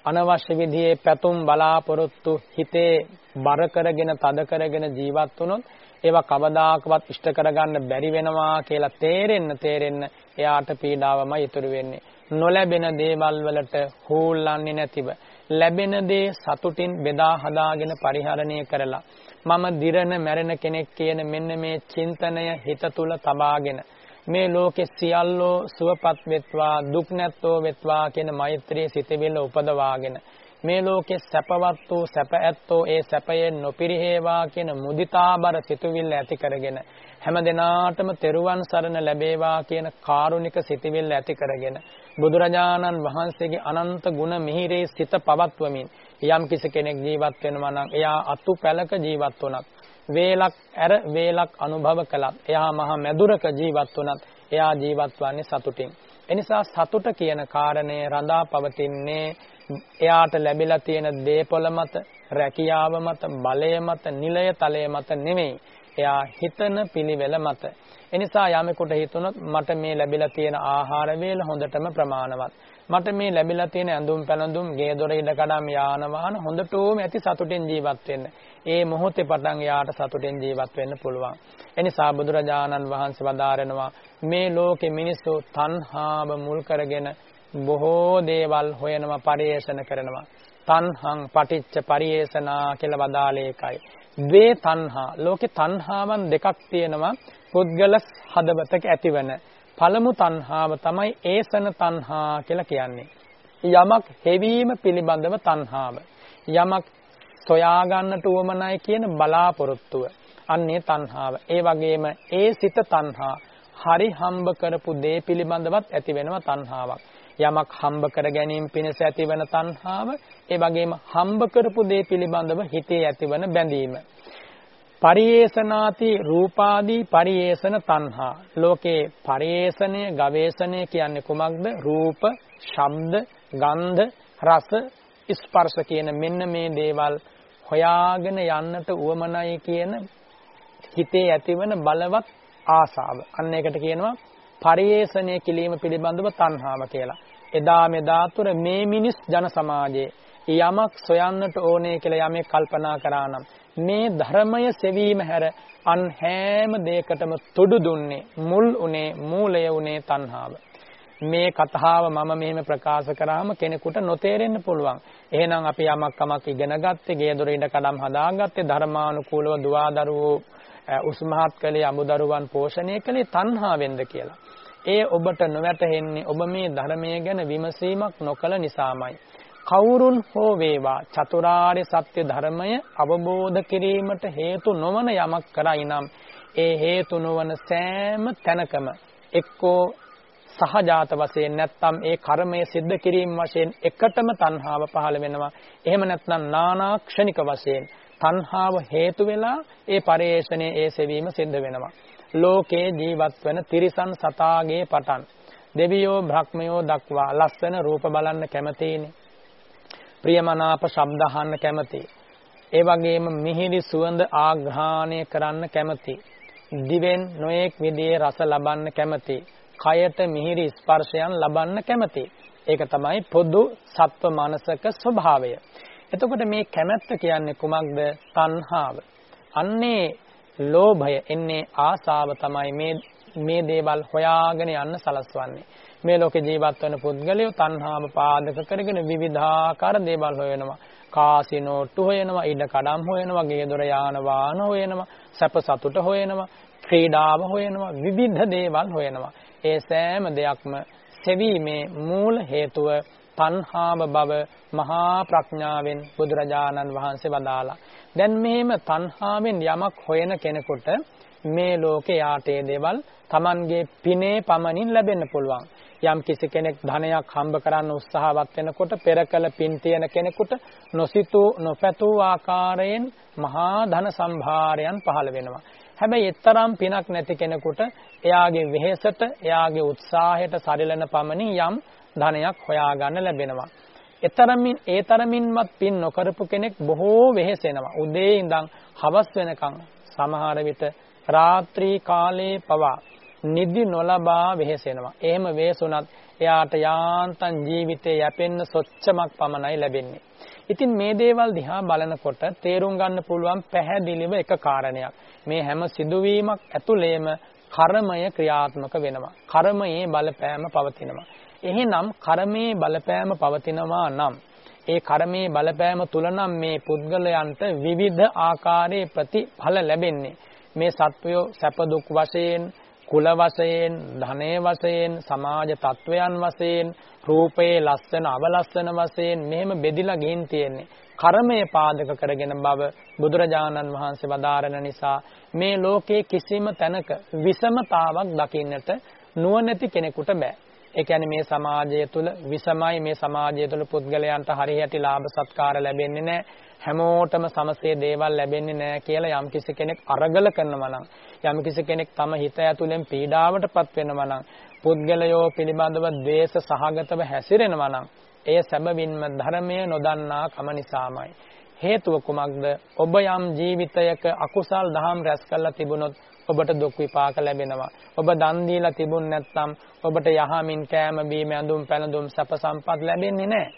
S2: අනවශ්‍ය විදිහේ පැතුම් බලාපොරොත්තු හිතේ බර කරගෙන තද කරගෙන ජීවත් වුණොත් ඒවා කවදාකවත් ඉෂ්ට කරගන්න බැරි වෙනවා කියලා තේරෙන්න තේරෙන්න එයාට පීඩාවමයි ඉතුරු වෙන්නේ. නොලැබෙන දේවල් වලට හූල්ලන්නේ නැතිව ලැබෙන දේ සතුටින් බෙදා හදාගෙන පරිහරණය කරලා මම දිරන මැරෙන කෙනෙක් කියන මෙන්න මේ චින්තනය හිත තුල තබාගෙන මේ ලෝකෙ සියල්ලෝ සුවපත් වෙත්වා දුක් නැත්තෝ වෙත්වා කියන මෛත්‍රී සිතවිල්ල උපදවාගෙන මේ ලෝකේ සැපවත් වූ සැප ඇත්තෝ ඒ සැපයෙන් නොපිරිහෙවා කියන මුදිතාබර සිතුවිල්ල ඇති කරගෙන හැම දිනාටම තෙරුවන් සරණ ලැබේවා කියන කාරුණික සිතුවිල්ල ඇති කරගෙන බුදුරජාණන් වහන්සේගේ අනන්ත ගුණ මිහිරේ සිත පවත්වමින් යම් කිසි කෙනෙක් ජීවත් වෙනවා නම් එයා අතු පැලක ජීවත් වුණත් වේලක් ඇර වේලක් අනුභව කළත් එයා මහා මැදුරක ජීවත් වුණත් එයා ජීවත් වන්නේ සතුටින් එනිසා සතුට කියන කාරණය රඳා පවතින්නේ එයාට ලැබිලා තියෙන දේපොළ මත, රැකියාව මත, බලය මත, නිලය තලය මත නෙමෙයි. එයා හිතන පිළිවෙල මත. එනිසා යමෙකුට හිතුනොත් මට මේ ලැබිලා තියෙන ආහාර වේල හොඳටම ප්‍රමාණවත්. මට මේ ලැබිලා තියෙන ඇඳුම් පැළඳුම්, ගේ දොර ඉඩ කඩම් යාන වාහන හොඳටම ඇති සතුටින් ජීවත් වෙන්න. ඒ මොහොතේ පටන් යාට සතුටින් ජීවත් වෙන්න පුළුවන්. එනිසා බුදුරජාණන් වහන්සේ වදාරනවා මේ ලෝකේ මිනිස්සු තණ්හාව මුල් කරගෙන බොහෝ දේවල් හොයනවා පරිේෂණ කරනවා. තණ්හං පටිච්ච පරිේෂණා කියලා වදාළේ එකයි. ද්වේ තණ්හා. ලෝකේ තණ්හාවන් දෙකක් තියෙනවා. පුද්ගල හදවතක ඇතිවන. පළමු තණ්හාව තමයි ඒසන තණ්හා කියලා කියන්නේ. යමක් හෙවීම පිළිබඳව තණ්හාව. යමක් සොයා ගන්නට උවමනයි කියන බලාපොරොත්තුව. අන්නේ තණ්හාව. ඒ වගේම ඒ සිත තණ්හා. හරි හම්බ කරපු දේ පිළිබඳවත් ඇති වෙනවා තණ්හාවක්. යමක් හම්බ කර ගැනීම පිණිස ඇතිවන තණ්හාව ඒ වගේම හම්බ කරපු දේ පිළිබඳව හිතේ ඇතිවන බැඳීම පරියේෂනාති රූපාදී පරියේෂණ තණ්හා. ලෝකේ පරියේෂණය ගවේෂණය කියන්නේ කුමක්ද? රූප ශබ්ද ගන්ධ රස ස්පර්ශ කියන මෙන්න මේ දේවල් හොයාගෙන යන්නට උවමනයි කියන හිතේ ඇතිවන බලවත් ආසාව අන්න ඒකට කියනවා පරියේෂණය කිරීම පිළිබඳව තණ්හාව කියලා. එදා මෙදා තුර මේ මිනිස් ජන සමාජයේ යමක් සොයන්නට ඕනේ කියලා යමෙක් කල්පනා කරා නම් මේ ධර්මය සෙවීම හැර අන් හැම දෙයකටම තුඩු දුන්නේ මුල් උනේ මූලය උනේ තණ්හාව. මේ කතාව මම මෙහෙම ප්‍රකාශ කරාම කෙනෙකුට නොතේරෙන්න පුළුවන්. එහෙනම් අපි යමක් කමක් ඉගෙන ගත්තේ, ගේ දොර ඉඳ කඩම් හදාගත්තේ, ධර්මානුකූලව දුවදරුවෝ උස්මහත් කළේ, අමුදරුවන් පෝෂණය කළේ තණ්හාවෙන්ද කියලා. ඒ ඔබට නොවැටහෙන්නේ ඔබ මේ ධර්මයේ ගැන විමසීමක් නොකළ නිසාමයි. කවුරුන් හෝ වේවා චතුරාර්ය සත්‍ය ධර්මය අවබෝධ කිරීමට හේතු නොවන යමක් කරයි නම් ඒ හේතු නොවන සෑම තැනකම එක්කෝ සහජාත වශයෙන් නැත්නම් ඒ කර්මය සිද්ධ කිරීම වශයෙන් එකටම තණ්හාව පහළ වෙනවා. එහෙම නැත්නම් නානාක්ෂණික වශයෙන් තණ්හාව හේතු වෙලා ඒ පරේෂණයේ ඒ සෙවීම සිද්ධ වෙනවා. ලෝකේ ජීවත් වෙන තිරිසන් සතාගේ පටන් දෙවියෝ බ්‍රහ්මයෝ දක්වා ලස්සන රූප බලන්න කැමතිනේ. ප්‍රියමනාප ශබ්ද අහන්න කැමති. ඒ වගේම මිහිරි සුවඳ ආග්‍රහණය කරන්න කැමති. දිවෙන් නොඑක් විදිහේ රස ලබන්න කැමති. කයට මිහිරි ස්පර්ශයන් ලබන්න කැමති. ඒක තමයි පොදු සත්ව මානසක ස්වභාවය. එතකොට මේ කැමැත්ත කියන්නේ කුමක්ද? තණ්හාව. අන්නේ ලෝභය එන්නේ ආසාව තමයි මේ මේ දේවල් හොයාගෙන යන්න සලස්වන්නේ. මේ ලෝකේ ජීවත් වෙන පුද්ගලයෝ තණ්හාව පාදක කරගෙන විවිධාකාර දේවල් හොයනවා. කාසිනෝට්ටු හොයනවා, ඉඩ කඩම් හොයනවා, ගේ දොර යාන වාහන හොයනවා, සැප සතුට හොයනවා, ක්‍රීඩාව හොයනවා, විවිධ දේවල් හොයනවා. ඒ සෑම දෙයක්ම සෙවීමේ මූල හේතුව තණ්හාව බව මහා ප්‍රඥාවෙන් බුදුරජාණන් වහන්සේ වදාලා. දැන් මෙහෙම තණ්හාවෙන් යමක් හොයන කෙනෙකුට මේ ලෝකේ යාටේ දේවල් Tamanගේ පිනේ පමණින් ලැබෙන්න පුළුවන්. යම් කිසි කෙනෙක් ධනයක් හම්බ කරන්න උත්සාහවත් වෙනකොට පෙරකල පින් තියෙන කෙනෙකුට නොසිතූ නොපැතූ ආකාරයෙන් මහා ධන සම්භාරයන් පහළ වෙනවා. හැබැයි එතරම් පිනක් නැති කෙනෙකුට එයාගේ වෙහෙසට එයාගේ උත්සාහයට සරිලන පමණින් යම් ධනයක් හොයාගන්න ලැබෙනවා. එතරමින් ඒ තරමින්වත් පින් නොකරපු කෙනෙක් බොහෝ වෙහෙසෙනවා. උදේ ඉඳන් හවස් වෙනකන් සමහර විට රාත්‍රී කාලයේ පවා නිදි නොලබා වෙහෙසෙනවා. එහෙම වෙහසුණත් එයාට යාන්තම් ජීවිතේ යැපෙන්න සොච්චමක් පමණයි ලැබෙන්නේ. ඉතින් මේ දේවල් දිහා බලනකොට තේරුම් ගන්න පුළුවන් පැහැදිලිව එක කාරණයක්. මේ හැම සිදුවීමක් ඇතුළේම කර්මය ක්‍රියාත්මක වෙනවා. කර්මයේ බලපෑම පවතිනවා. එහෙනම් කර්මයේ බලපෑම පවතිනවා නම් ඒ කර්මයේ බලපෑම තුල නම් මේ පුද්ගලයන්ට විවිධ ආකාරයේ ප්‍රතිඵල ලැබෙන්නේ. මේ සත්වයෝ සැප දුක් වශයෙන් කුල වශයෙන්, ධනය වශයෙන්, සමාජ තත්වයන් වශයෙන්, රූපයේ ලස්සන අවලස්සන වශයෙන් මෙහෙම බෙදිලා ගින් තියෙන්නේ. කර්මය පාදක කරගෙන බව බුදුරජාණන් වහන්සේ වදාරන නිසා මේ ලෝකේ කිසිම තැනක විසමතාවක් දකින්නට නුවණැති කෙනෙකුට බෑ. ඒ කියන්නේ මේ සමාජය තුළ විසමයි මේ සමාජය තුළ පුද්ගලයන්ට හරියටි ලාභ සත්කාර ලැබෙන්නේ නැහැ. හැමෝටම සමසේ දේවල් ලැබෙන්නේ නැහැ කියලා යම්කිසි කෙනෙක් අරගල කරනවා නම් යම්කිසි කෙනෙක් තම හිත ඇතුලෙන් පීඩාවටපත් වෙනවා නම් පුද්ගලයෝ පිළිබඳව ද්වේෂ සහගතව හැසිරෙනවා නම් එය සැබවින්ම ධර්මය නොදන්නා කම නිසාමයි හේතුව කුමක්ද ඔබ යම් ජීවිතයක අකුසල් දහම් රැස් කරලා තිබුණොත් ඔබට දුක් විපාක ලැබෙනවා. ඔබ දන් දීලා තිබුණ නැත්නම් ඔබට යහමින් කෑම බීම ඇඳුම් පැළඳුම් සැප සම්පත් ලැබෙන්නේ නැහැ.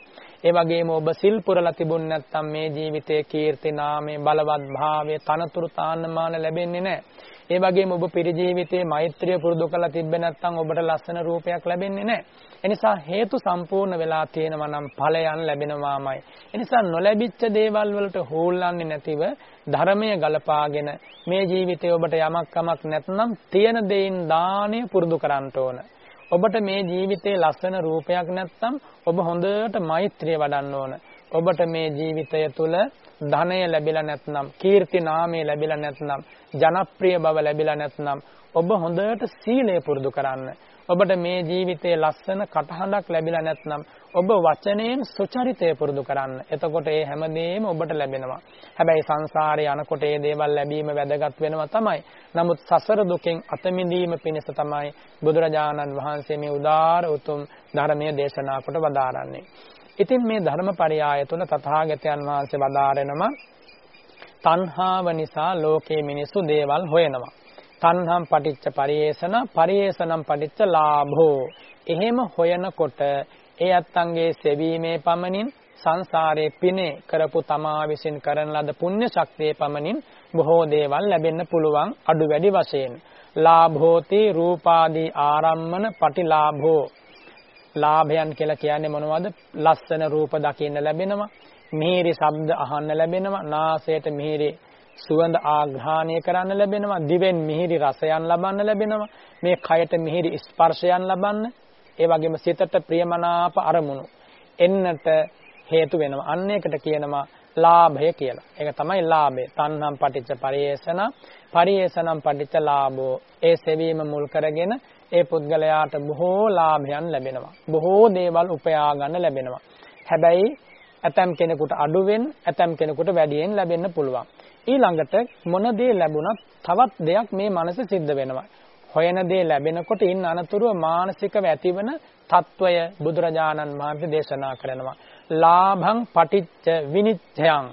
S2: ඒ වගේම ඔබ සිල් පුරලා තිබුණ නැත්නම් මේ ජීවිතයේ කීර්ති නාමය බලවත් භාවය තනතුරු තාන්නමාන ලැබෙන්නේ නැහැ. ඒ වගේම ඔබ පිරි ජීවිතයේ මෛත්‍රිය පුරුදු කරලා තිබ්බේ නැත්නම් ඔබට ලස්සන රූපයක් ලැබෙන්නේ නැහැ. එනිසා හේතු සම්පූර්ණ වෙලා තියෙනවා නම් ඵලයන් ලැබෙනවාමයි. එනිසා නොලැබිච්ච දේවල් වලට හෝල්ලන්නේ නැතිව ධර්මය ගලපාගෙන මේ ජීවිතේ ඔබට යමක් කමක් නැත්නම් තියෙන දෙයින් දාණය පුරුදු කරන්න ඕන. ඔබට මේ ජීවිතේ ලස්සන රූපයක් නැත්නම් ඔබ හොඳට මෛත්‍රිය වඩන්න ඕන. ඔබට මේ ජීවිතය තුළ ධනය ලැබිලා නැත්නම් කීර්ති නාමය ලැබිලා නැත්නම් ජනප්‍රිය බව ලැබිලා නැත්නම් ඔබ හොඳට සීලය පුරුදු කරන්න. ඔබට මේ ජීවිතයේ ලස්සන කටහඬක් ලැබිලා නැත්නම් ඔබ වචනයෙන් සුචරිතය පුරුදු කරන්න. එතකොට ඒ හැමදේම ඔබට ලැබෙනවා. හැබැයි සංසාරේ යනකොට මේ දේවල් ලැබීම වැදගත් වෙනවා තමයි. නමුත් සසර දුකෙන් අත මිදීම පිණිස තමයි බුදුරජාණන් වහන්සේ මේ උදාාර උතුම් ධර්මයේ දේශනා කොට වදාරන්නේ. ඉතින් මේ ධර්මපරයය තුළ තථාගතයන් වහන්සේ වදාරනම තණ්හාව නිසා ලෝකේ මිනිස්සු දේවල් හොයනවා. තණ්හම් පටිච්ච පරියේෂණ පරියේෂණම් පටිච්ච ලාභෝ. එහෙම හොයනකොට ඒ අත්තන්ගේ සෙවීමේ පමණින් සංසාරේ පිනේ කරපු තමා විසින් කරන ලද පුණ්‍ය ශක්තියේ පමණින් බොහෝ දේවල් ලැබෙන්න පුළුවන් අඩු වැඩි වශයෙන්. ලාභෝති රූපාදී ආරම්මන පටිලාභෝ ලාභයන් කියලා කියන්නේ මොනවද? ලස්සන රූප දකින්න ලැබෙනවා. මිහිරි ශබ්ද අහන්න ලැබෙනවා. නාසයට මිහිරි සුවඳ ආග්‍රහණය කරන්න ලැබෙනවා. දිවෙන් මිහිරි රසයන් ලබන්න ලැබෙනවා. මේ කයට මිහිරි ස්පර්ශයන් ලබන්න. ඒ වගේම සිතට ප්‍රියමනාප අරමුණු එන්නට හේතු වෙනවා. අන්න ඒකට කියනවා ලාභය කියලා. ඒක තමයි ලාභය. තණ්හම් පටිච්ච පරියේෂණ පරියේෂණම් පටිච්ච ලාභෝ. ඒ සෙවීම මුල් කරගෙන ඒ පුද්ගලයාට බොහෝ ලාභයන් ලැබෙනවා. බොහෝ දේවල් උපයා ගන්න ලැබෙනවා. හැබැයි ඇතම් කෙනෙකුට අඩුවෙන් ඇතම් කෙනෙකුට වැඩියෙන් ලැබෙන්න පුළුවන්. ඊළඟට මොන දේ ලැබුණත් තවත් දෙයක් මේ මනස සිද්ධ වෙනවා. හොයන දේ ලැබෙනකොට ඉන්න අනතුරුව මානසිකව ඇතිවන తত্ত্বය බුදුරජාණන් වහන්සේ දේශනා කරනවා. ලාභං පටිච්ච විනිච්ඡයං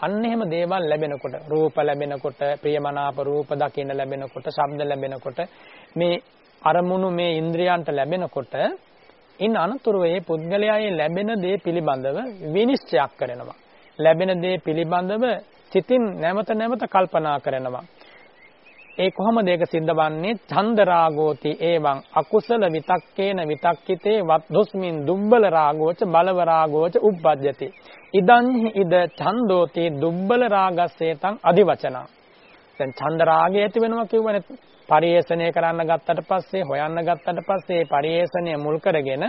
S2: අන්න එහෙම දේවල් ලැබෙනකොට රූප ලැබෙනකොට ප්‍රියමනාප රූප දකින්න ලැබෙනකොට ශබ්ද ලැබෙනකොට මේ අරමුණු මේ ඉන්ද්‍රියන්ට ලැබෙනකොට ඉන් අනතුරුව මේ පුද්ගලයා ලැබෙන දේ පිළිබඳව විනිශ්චයක් කරනවා. ලැබෙන දේ පිළිබඳව සිතින් නැවත නැවත කල්පනා කරනවා. ඒ කොහොමද ඒක සිද්ධ වන්නේ? ඡන්ද රාගෝති එවං අකුසල විතක්කේන විතක්කිතේ වද්දොස්මින් දුබ්බල රාගෝච බලව රාගෝච උප්පජ්ජති. ඉදන්හි ඉද ඡන්දෝති දුබ්බල රාගස්සේතං අදිවචනං. දැන් ඡන්ද රාගය ඇති වෙනවා කියවනේ පරිේශණය කරන්න ගත්තට පස්සේ හොයන්න ගත්තට පස්සේ පරිේශණය මුල් කරගෙන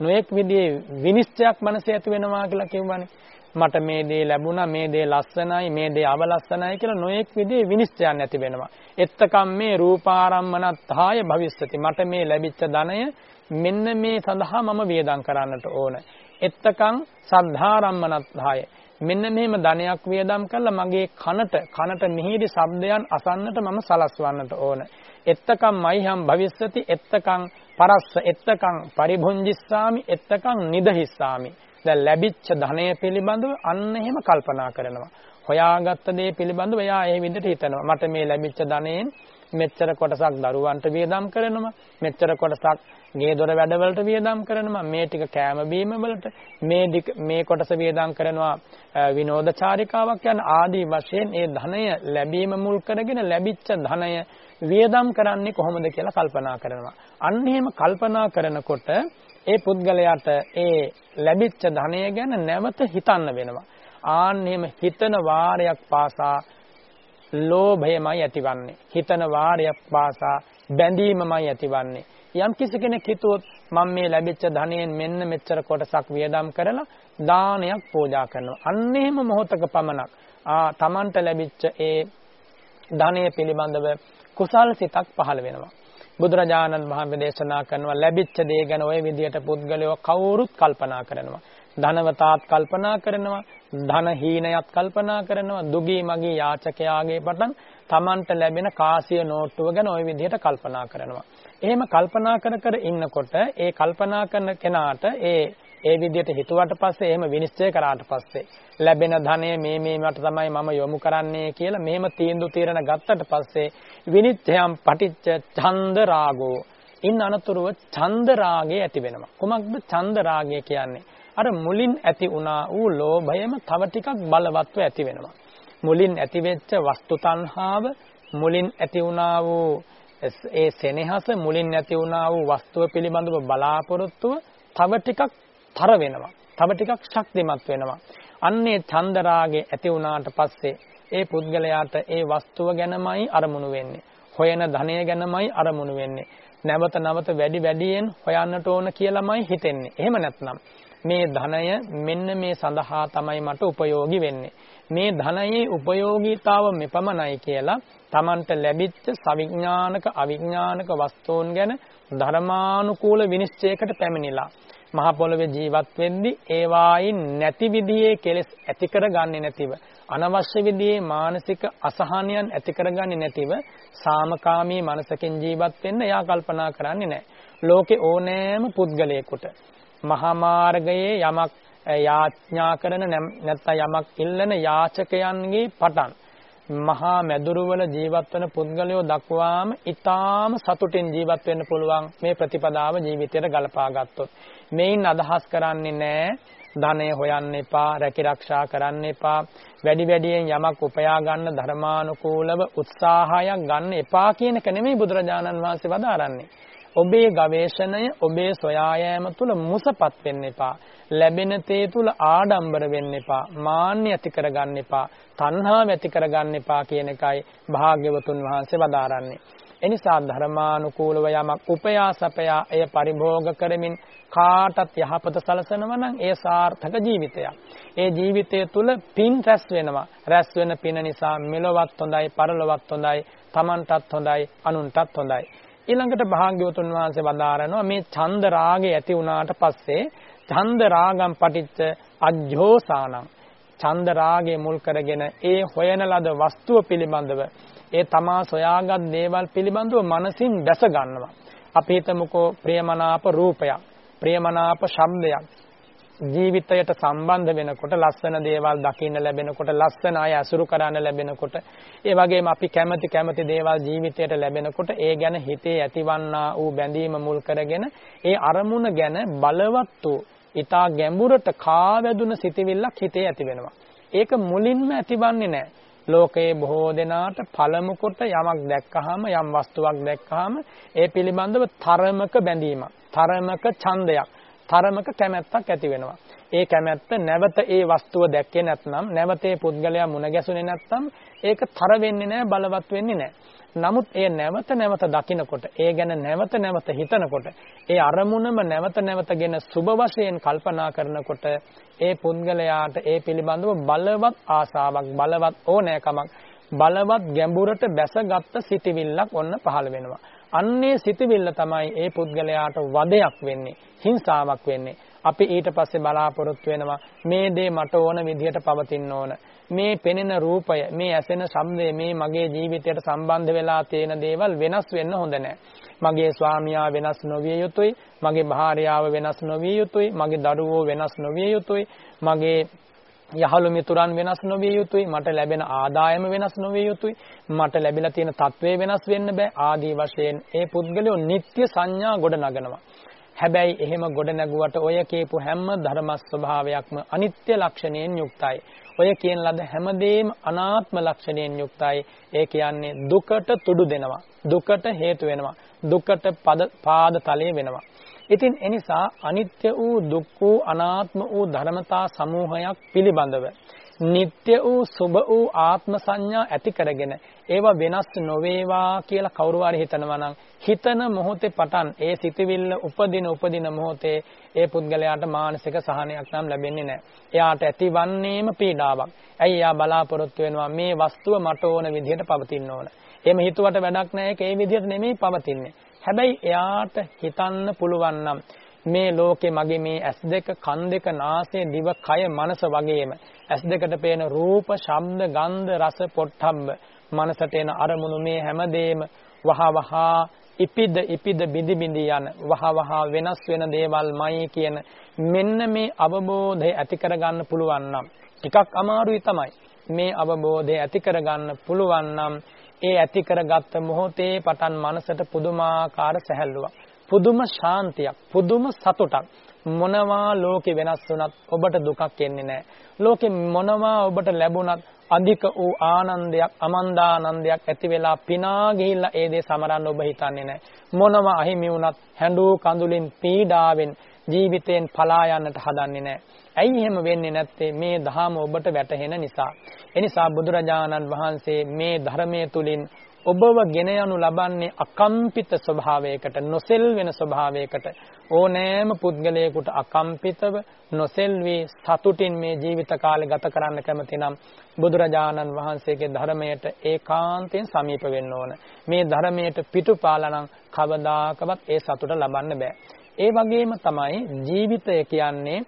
S2: නොඑක් විදිහේ විනිශ්චයක් මනසේ ඇති වෙනවා කියලා කියවනේ මට මේ දේ ලැබුණා මේ දේ ලස්සනයි මේ දේ අවලස්සනයි කියලා නොඑක් විදිහේ විනිශ්චයන් ඇති වෙනවා. එත්තකම් මේ රූපාරම්මනත්හාය භවිස්සති මට මේ ලැබිච්ච ධනය මෙන්න මේ සඳහා මම වියදම් කරන්නට ඕන. එත්තකම් සද්ධාරම්මනත්හාය මෙන්න මෙහෙම ධනයක් වියදම් කළා මගේ කනට කනට මිහිරි ශබ්දයන් අසන්නට මම සලස්වන්නට ඕන. එත්තකම් මයිහම් භවිස්සති එත්තකම් පරස්ස එත්තකම් පරිභුංජිස්සාමි එත්තකම් නිදහිස්සාමි දැන් ලැබිච්ච ධනය පිළිබඳව අන්න එහෙම කල්පනා කරනවා. හොයාගත්ත දේ පිළිබඳව එයා ඒ විදිහට හිතනවා. මට මේ ලැබිච්ච ධනයෙන් මෙච්චර කොටසක් දරුවන්ට වියදම් කරනවා. මෙච්චර කොටසක් ගේ දොර වැඩවලට වියදම් කරනවා. මේ ටික කෑම බීම වලට මේ මේ කොටස වියදම් කරනවා විනෝදචාරිකාවක් යන ආදී වශයෙන් ඒ ධනය ලැබීම මුල් කරගෙන ලැබිච්ච ධනය වියදම් කරන්නේ කොහොමද කියලා කල්පනා කරනවා. අන්න එහෙම කල්පනා කරනකොට ඒ පුද්ගලයාට ඒ ලැබිච්ච ධනය ගැන නැවත හිතන්න වෙනවා. ආන් එහෙම හිතන වාරයක් පාසා ලෝභයමයි ඇතිවන්නේ. හිතන වාරයක් පාසා බැඳීමමයි ඇතිවන්නේ. යම් කිසි කෙනෙක් හිතුවොත් මම මේ ලැබිච්ච ධනයෙන් මෙන්න මෙච්චර කොටසක් වියදම් කරලා දානයක් පූජා කරනවා. අන්න එහෙම මොහොතක පමණක් ආ Tamanට ලැබිච්ච ඒ ධනය පිළිබඳව කුසල් සිතක් පහළ වෙනවා. බුදුරජාණන් වහන්සේ දේශනා කරනවා ලැබිච්ච දේ ගැන ওই විදියට පුද්ගලයෝ කවුරුත් කල්පනා කරනවා. ධනවතාත් කල්පනා කරනවා ධන හීනයත් කල්පනා කරනවා දුගී මගී යාචකයාගේ පටන් Tamanට ලැබෙන කාසිය නෝට්ටුව ගැන ওই විදිහට කල්පනා කරනවා. එහෙම කල්පනා කර කර ඉන්නකොට ඒ කල්පනා කරන කෙනාට ඒ ඒ විදිහට හිතුවට පස්සේ එහෙම විනිශ්චය කරාට පස්සේ ලැබෙන ධනය මේ මේ මට තමයි මම යොමු කරන්නේ කියලා මෙහෙම තීන්දුව తీරන ගත්තට පස්සේ විනිච්ඡයම් පටිච්ච ඡන්ද රාගෝ. ඉන් අනතුරුව ඡන්ද රාගය ඇති වෙනවා. කොමක්ද ඡන්ද රාගය කියන්නේ? අර මුලින් ඇති වුණා වූ ලෝභයම තව ටිකක් බලවත්ව ඇති වෙනවා. මුලින් ඇතිවෙච්ච වස්තු තණ්හාව මුලින් ඇති වුණා වූ ඒ සෙනෙහස මුලින් ඇති වුණා වූ වස්තුව පිළිබඳව බලාපොරොත්තුව තව ටිකක් තර වෙනවා. තව ටිකක් ශක්තිමත් වෙනවා. අන්නේ චන්දරාගේ ඇති වුණාට පස්සේ ඒ පුද්ගලයාට ඒ වස්තුව ගැනමයි අරමුණු වෙන්නේ. හොයන ධනය ගැනමයි අරමුණු වෙන්නේ. නැවත නැවත වැඩි වැඩියෙන් හොයන්නට ඕන කියලාමයි හිතෙන්නේ. එහෙම නැත්නම් මේ ධනය මෙන්න මේ සඳහා තමයි මට උපයෝගී වෙන්නේ. මේ ධනයේ උපයෝගීතාව මෙපමණයි කියලා Tamanට ලැබිච්ච සවිඥානික අවිඥානික වස්තුන් ගැන ධර්මානුකූල විනිශ්චයකට පැමිණිලා මහ පොළවේ ජීවත් වෙද්දී ඒවායින් නැති විදිහේ කෙලෙස් ඇති කරගන්නේ නැතිව අනවශ්‍ය විදිහේ මානසික අසහනයන් ඇති කරගන්නේ නැතිව සාමකාමී මනසකින් ජීවත් වෙන්න එයා කල්පනා කරන්නේ නැහැ. ලෝකේ ඕනෑම පුද්ගලයෙකුට මහා මාර්ගයේ යමක් යාඥා කරන නැත්නම් යමක් ඉල්ලන යාචකයන්ගේ පටන්. මහා මැදුරුවල ජීවත් වෙන පුද්ගලයෝ දක්වාම ඊටාම සතුටින් ජීවත් වෙන්න පුළුවන් මේ ප්‍රතිපදාව ජීවිතයට ගලපා ගත්තොත්. මේන් අදහස් කරන්නේ නැහැ ධනය හොයන්න එපා රැකිරක්ෂා කරන්න එපා වැඩි වැඩියෙන් යමක් උපයා ගන්න ධර්මානුකූලව උත්සාහයක් ගන්න එපා කියන එක නෙමෙයි බුදුරජාණන් වහන්සේ වදාරන්නේ. ඔබේ ගවේෂණය ඔබේ සොයා යාම තුල මුසපත් වෙන්න එපා. ලැබෙන තේ තුල ආඩම්බර වෙන්න එපා. මාන්නය ඇති කරගන්න එපා. තණ්හාව ඇති කරගන්න එපා කියන එකයි භාග්‍යවතුන් වහන්සේ වදාරන්නේ. එනිසා ධර්මානුකූලව යමක් උපයාසපයා එය පරිභෝග කරමින් කාටත් යහපත සලසනවා නම් ඒ සාර්ථක ජීවිතයක්. ඒ ජීවිතය තුළ පින් රැස් වෙනවා. රැස් වෙන පින නිසා මෙලොවත් හොඳයි, පරලොවත් හොඳයි, Tamanටත් හොඳයි, අනුන්ටත් හොඳයි. ඊළඟට භාග්‍යවතුන් වහන්සේ වදාරනවා මේ ඡන්ද රාගය ඇති වුණාට පස්සේ ඡන්ද රාගම් පටිච්ච අජ්ජෝසානං ඡන්ද රාගය මුල් කරගෙන ඒ හොයන ලද වස්තුව පිළිබඳව ඒ තමා සොයාගත් දේවල් පිළිබඳව මනසින් දැස ගන්නවා. අපි හිතමුකෝ ප්‍රියමනාප රූපයක්, ප්‍රියමනාප ශබ්දයක් ජීවිතයට සම්බන්ධ වෙනකොට ලස්සන දේවල් දකින්න ලැබෙනකොට ලස්සන අය අසුරු කරන්න ලැබෙනකොට ඒ වගේම අපි කැමති කැමති දේවල් ජීවිතයට ලැබෙනකොට ඒ ගැන හිතේ ඇතිවන්නා වූ බැඳීම මුල් කරගෙන ඒ අරමුණ ගැන බලවත් වූ ඊටා ගැඹුරට කාවැදුන සිතවිල්ලක් හිතේ ඇති වෙනවා. ඒක මුලින්ම ඇතිවන්නේ නැහැ. ලෝකයේ බොහෝ දෙනාට පළමු කොට යමක් දැක්කහම යම් වස්තුවක් දැක්කහම ඒ පිළිබඳව තරමක බැඳීමක්, තරමක ඡන්දයක්, තරමක කැමැත්තක් ඇති වෙනවා. ඒ කැමැත්ත නැවත ඒ වස්තුව දැක්කේ නැත්නම්, නැවත ඒ පුද්ගලයා මුණ ගැසුනේ නැත්නම් ඒක තර වෙන්නේ නැහැ, බලවත් වෙන්නේ නැහැ. නමුත් ඒ නැවත නැවත දකිනකොට, ඒ ගැන නැවත නැවත හිතනකොට, ඒ අරමුණම නැවත නැවතගෙන සුබ වශයෙන් කල්පනා කරනකොට ඒ පුද්ගලයාට ඒ පිළිබඳව බලවත් ආසාවක්, බලවත් ඕනෑකමක්, බලවත් ගැඹුරට බැසගත් සිටිවිල්ලක් ඔන්න පහළ වෙනවා. අන්නේ සිටිවිල්ල තමයි ඒ පුද්ගලයාට වදයක් වෙන්නේ, හිංසාවක් වෙන්නේ. අපි ඊට පස්සේ බලාපොරොත්තු වෙනවා මේ දේ මට ඕන විදිහට පවතින්න ඕන. මේ පෙනෙන රූපය, මේ ඇසෙන ශබ්දය, මේ මගේ ජීවිතයට සම්බන්ධ වෙලා තියෙන දේවල් වෙනස් වෙන්න හොඳ නැහැ. මගේ ස්වාමියා වෙනස් නොවිය යුතුයි, මගේ භාර්යාව වෙනස් නොවිය යුතුයි, මගේ දරුවෝ වෙනස් නොවිය යුතුයි, මගේ යහළු මිතුරන් වෙනස් නොවිය යුතුයි. මට ලැබෙන ආදායම වෙනස් නොවිය යුතුයි. මට ලැබිලා තියෙන තත්වය වෙනස් වෙන්න බෑ. ආදී වශයෙන් ඒ පුද්ගලයෝ නিত্য සංඥා ගොඩ නගනවා. හැබැයි එහෙම ගොඩ නැගුවට ඔය කියපු හැම ධර්ම ස්වභාවයක්ම අනිත්‍ය ලක්ෂණයෙන් යුක්තයි. ඔය කියන ලද හැමදේම අනාත්ම ලක්ෂණයෙන් යුක්තයි. ඒ කියන්නේ දුකට තුඩු දෙනවා. දුකට හේතු වෙනවා. දුකට පාද තලයේ වෙනවා. ඉතින් එනිසා අනිත්‍ය වූ දුක් වූ අනාත්ම වූ ධර්මතා සමූහයක් පිළිබඳව නিত্য වූ සුභ වූ ආත්ම සංඥා ඇති කරගෙන ඒවා වෙනස් නොවේවා කියලා කවුරු හරි හිතනවා නම් හිතන මොහොතේ පටන් ඒ සිතවිල්ල උපදින උපදින මොහොතේ ඒ පුද්ගලයාට මානසික සහනයක් නම් ලැබෙන්නේ නැහැ. එයාට ඇතිවන්නේම පීඩාවක්. ඇයි එයා බලාපොරොත්තු වෙනවා මේ වස්තුව මට ඕන විදිහට පවතින්න ඕන. එහෙම හිතුවට වැඩක් නැහැ ඒක ඒ විදිහට නෙමෙයි පවතින්නේ. හැබැයි එයාට හිතන්න පුළුවන් නම් මේ ලෝකේ මගේ මේ ඇස් දෙක කන් දෙක නාසය දිව කය මනස වගේම ඇස් දෙකට පේන රූප ශබ්ද ගන්ධ රස පොට්ටබ්බ මනසට එන අරමුණු මේ හැමදේම වහ වහ ඉපිද ඉපිද බිඳි බිඳි යන වහ වහ වෙනස් වෙන දේවල්මයි කියන මෙන්න මේ අවබෝධය ඇති කරගන්න පුළුවන් නම් ටිකක් අමාරුයි තමයි මේ අවබෝධය ඇති කරගන්න පුළුවන් නම් ඒ ඇති කරගත්ත මොහොතේ පටන් මනසට පුදුමාකාර සැහැල්ලුවක්. පුදුම ශාන්තියක් පුදුම සතුටක්. මොනවා ලෝකේ වෙනස් වුණත් ඔබට දුකක් එන්නේ නැහැ. ලෝකේ මොනවා ඔබට ලැබුණත් අධික වූ ආනන්දයක් අමන්දානන්දයක් ඇති වෙලා පිනා ගිහිල්ලා ඒ දේ සමරන්න ඔබ හිතන්නේ නැහැ. මොනවා අහිමි වුණත් හැඬු කඳුලින් පීඩාවෙන් ජීවිතයෙන් පලා යන්නට හදන්නේ නැහැ. ඇයි එහෙම වෙන්නේ නැත්තේ? මේ ධහම ඔබට වැටහෙන නිසා. එනිසා බුදුරජාණන් වහන්සේ මේ ධර්මයේ තුලින් ඔබව ගෙන යනු ලබන්නේ අකම්පිත ස්වභාවයකට නොසෙල් වෙන ස්වභාවයකට. ඕනෑම පුද්ගලයෙකුට අකම්පිතව නොසෙල්වි සතුටින් මේ ජීවිත කාලය ගත කරන්න කැමති නම් බුදුරජාණන් වහන්සේගේ ධර්මයට ඒකාන්තයෙන් සමීප වෙන්න ඕන. මේ ධර්මයට පිටුපාලා නම් කවදාකවත් ඒ සතුට ලබන්න බෑ. ඒ වගේම තමයි ජීවිතය කියන්නේ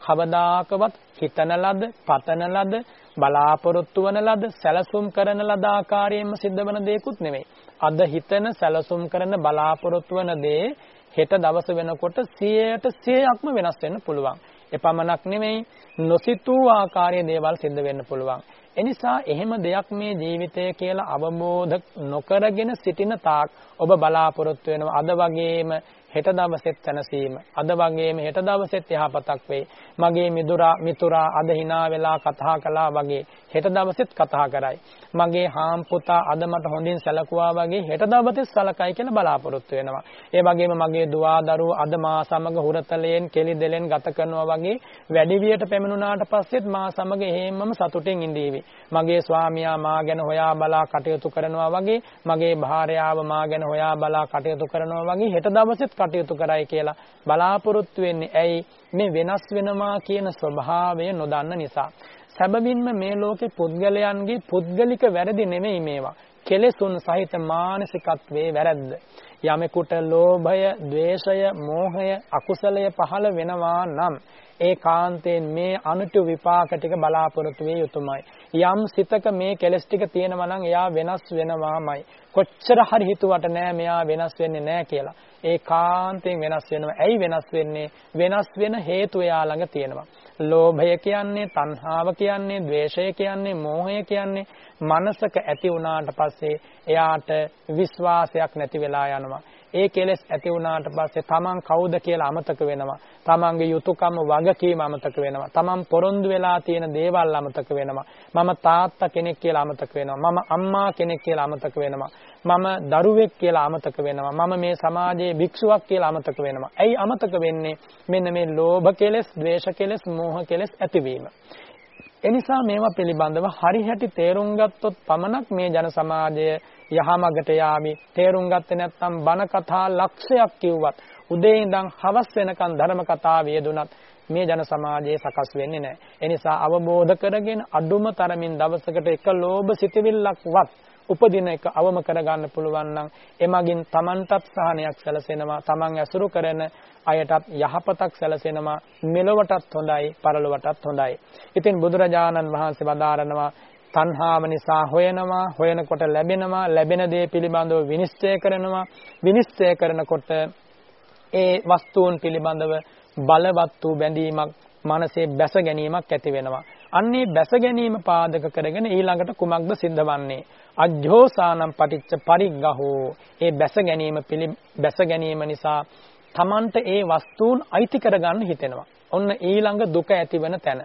S2: කවදාකවත් හිතන ලද, පතන ලද, බලාපොරොත්තු වන ලද, සැලසුම් කරන ලද ආකාරයෙන්ම සිද්ධ වෙන දෙයක්ුත් නෙමෙයි. අද හිතන සැලසුම් කරන බලාපොරොත්තු වන දේ හෙට දවස වෙනකොට 100ට 100ක්ම වෙනස් වෙන්න පුළුවන්. එපමණක් නෙමෙයි නොසිතූ ආකාරයේ දේවල් සිද්ධ වෙන්න පුළුවන්. එනිසා එහෙම දෙයක් මේ ජීවිතය කියලා අවබෝධ නොකරගෙන සිටින තාක් ඔබ බලාපොරොත්තු වෙනවා අද වගේම හෙට දවසෙත් තනසීම. අද වගේම හෙට දවසෙත් යහපතක් වෙයි. මගේ මිතුරා මිතුරා අද hina වෙලා කතා කළා වගේ හෙට දවසෙත් කතා කරයි. මගේ හාම් පුතා අද මට හොඳින් සැලකුවා වගේ හෙට දවසෙත් සලකයි කියලා බලාපොරොත්තු වෙනවා. ඒ වගේම මගේ දුවා දරුවෝ අද මා සමග හුරතලයෙන් කෙලි දෙලෙන් ගත කරනවා වගේ වැඩි වියට පැමිණුණාට පස්සෙත් මා සමග එහෙම්මම සතුටින් ඉඳීවි. මගේ ස්වාමියා මා ගැන හොයා බලා කටයුතු කරනවා වගේ මගේ භාර්යාව මා ගැන හොයා බලා කටයුතු කරනවා වගේ හෙට දවසෙත් කටයුතු කරයි කියලා බලාපොරොත්තු වෙන්නේ. ඇයි මේ වෙනස් වෙනවා කියන ස්වභාවය නොදන්න නිසා. සැබවින්ම මේ ලෝකේ පුද්ගලයන්ගේ පුද්ගලික වැරදි නෙමෙයි මේවා. කෙලෙසුන් සහිත මානසිකත්වයේ වැරද්ද. යමෙකුට ලෝභය, ద్వේෂය, මෝහය, අකුසලය පහළ වෙනවා නම් ඒකාන්තයෙන් මේ අනුතු විපාක ටික බලාපොරොත්තු විය යුතුමයි. යම් සිතක මේ කෙලස් ටික තියෙනවා නම් එයා වෙනස් වෙනවාමයි. කොච්චර හරි හිතුවට නෑ මෙයා වෙනස් වෙන්නේ නෑ කියලා. ඒකාන්තයෙන් වෙනස් වෙනවා. ඇයි වෙනස් වෙන්නේ? වෙනස් වෙන හේතු එයා ළඟ තියෙනවා. ලෝභය කියන්නේ, තණ්හාව කියන්නේ, ద్వේෂය කියන්නේ, මෝහය කියන්නේ මනසක ඇති වුණාට පස්සේ එයාට විශ්වාසයක් නැති වෙලා යනවා. ඒ කෙලෙස් ඇති වුණාට පස්සේ තමන් කවුද කියලා අමතක වෙනවා. තමන්ගේ යුතුයකම වගකීම අමතක වෙනවා. තමන් පොරොන්දු වෙලා තියෙන දේවල් අමතක වෙනවා. මම තාත්තා කෙනෙක් කියලා අමතක වෙනවා. මම අම්මා කෙනෙක් කියලා අමතක වෙනවා. මම දරුවෙක් කියලා අමතක වෙනවා. මම මේ සමාජයේ භික්ෂුවක් කියලා අමතක වෙනවා. ඇයි අමතක වෙන්නේ? මෙන්න මේ ලෝභ කෙලෙස්, ද්වේෂ කෙලෙස්, මෝහ කෙලෙස් ඇතිවීම. එනිසා මේවා පිළිබඳව හරිහැටි තේරුම් ගත්තොත් පමණක් මේ ජන සමාජය යහමගට යාමි තේරුම් ගත්තේ නැත්නම් බණ කතා ලක්ෂයක් කිව්වත් උදේ ඉඳන් හවස් වෙනකන් ධර්ම කතා වේදුනත් මේ ජන සමාජයේ සකස් වෙන්නේ නැහැ. ඒ නිසා අවබෝධ කරගෙන අඩුම තරමින් දවසකට එක ලෝභ සිතවිල්ලක්වත් උපදින එක අවම කරගන්න පුළුවන් නම් එමගින් Tamanටත් සහනයක් සැලසෙනවා. Taman ඇසුරු කරන අයටත් යහපතක් සැලසෙනවා. මෙලොවටත් හොඳයි, පරලොවටත් හොඳයි. ඉතින් බුදුරජාණන් වහන්සේ වදාරනවා තණ්හාව නිසා හොයනවා හොයනකොට ලැබෙනවා ලැබෙන දේ පිළිබඳව විනිශ්චය කරනවා විනිශ්චය කරනකොට ඒ වස්තුන් පිළිබඳව බලවත් වූ බැඳීමක් මනසේ බැස ගැනීමක් ඇති වෙනවා අන්නේ බැස ගැනීම පාදක කරගෙන ඊළඟට කුමක්ද සිද්ධවන්නේ අජ්ජෝසානම් පටිච්ච පරිග්ගහෝ. ඒ බැස ගැනීම පිළි බැස ගැනීම නිසා Tamanට ඒ වස්තුන් අයිති කරගන්න හිතෙනවා. ඔන්න ඊළඟ දුක ඇතිවන තැන.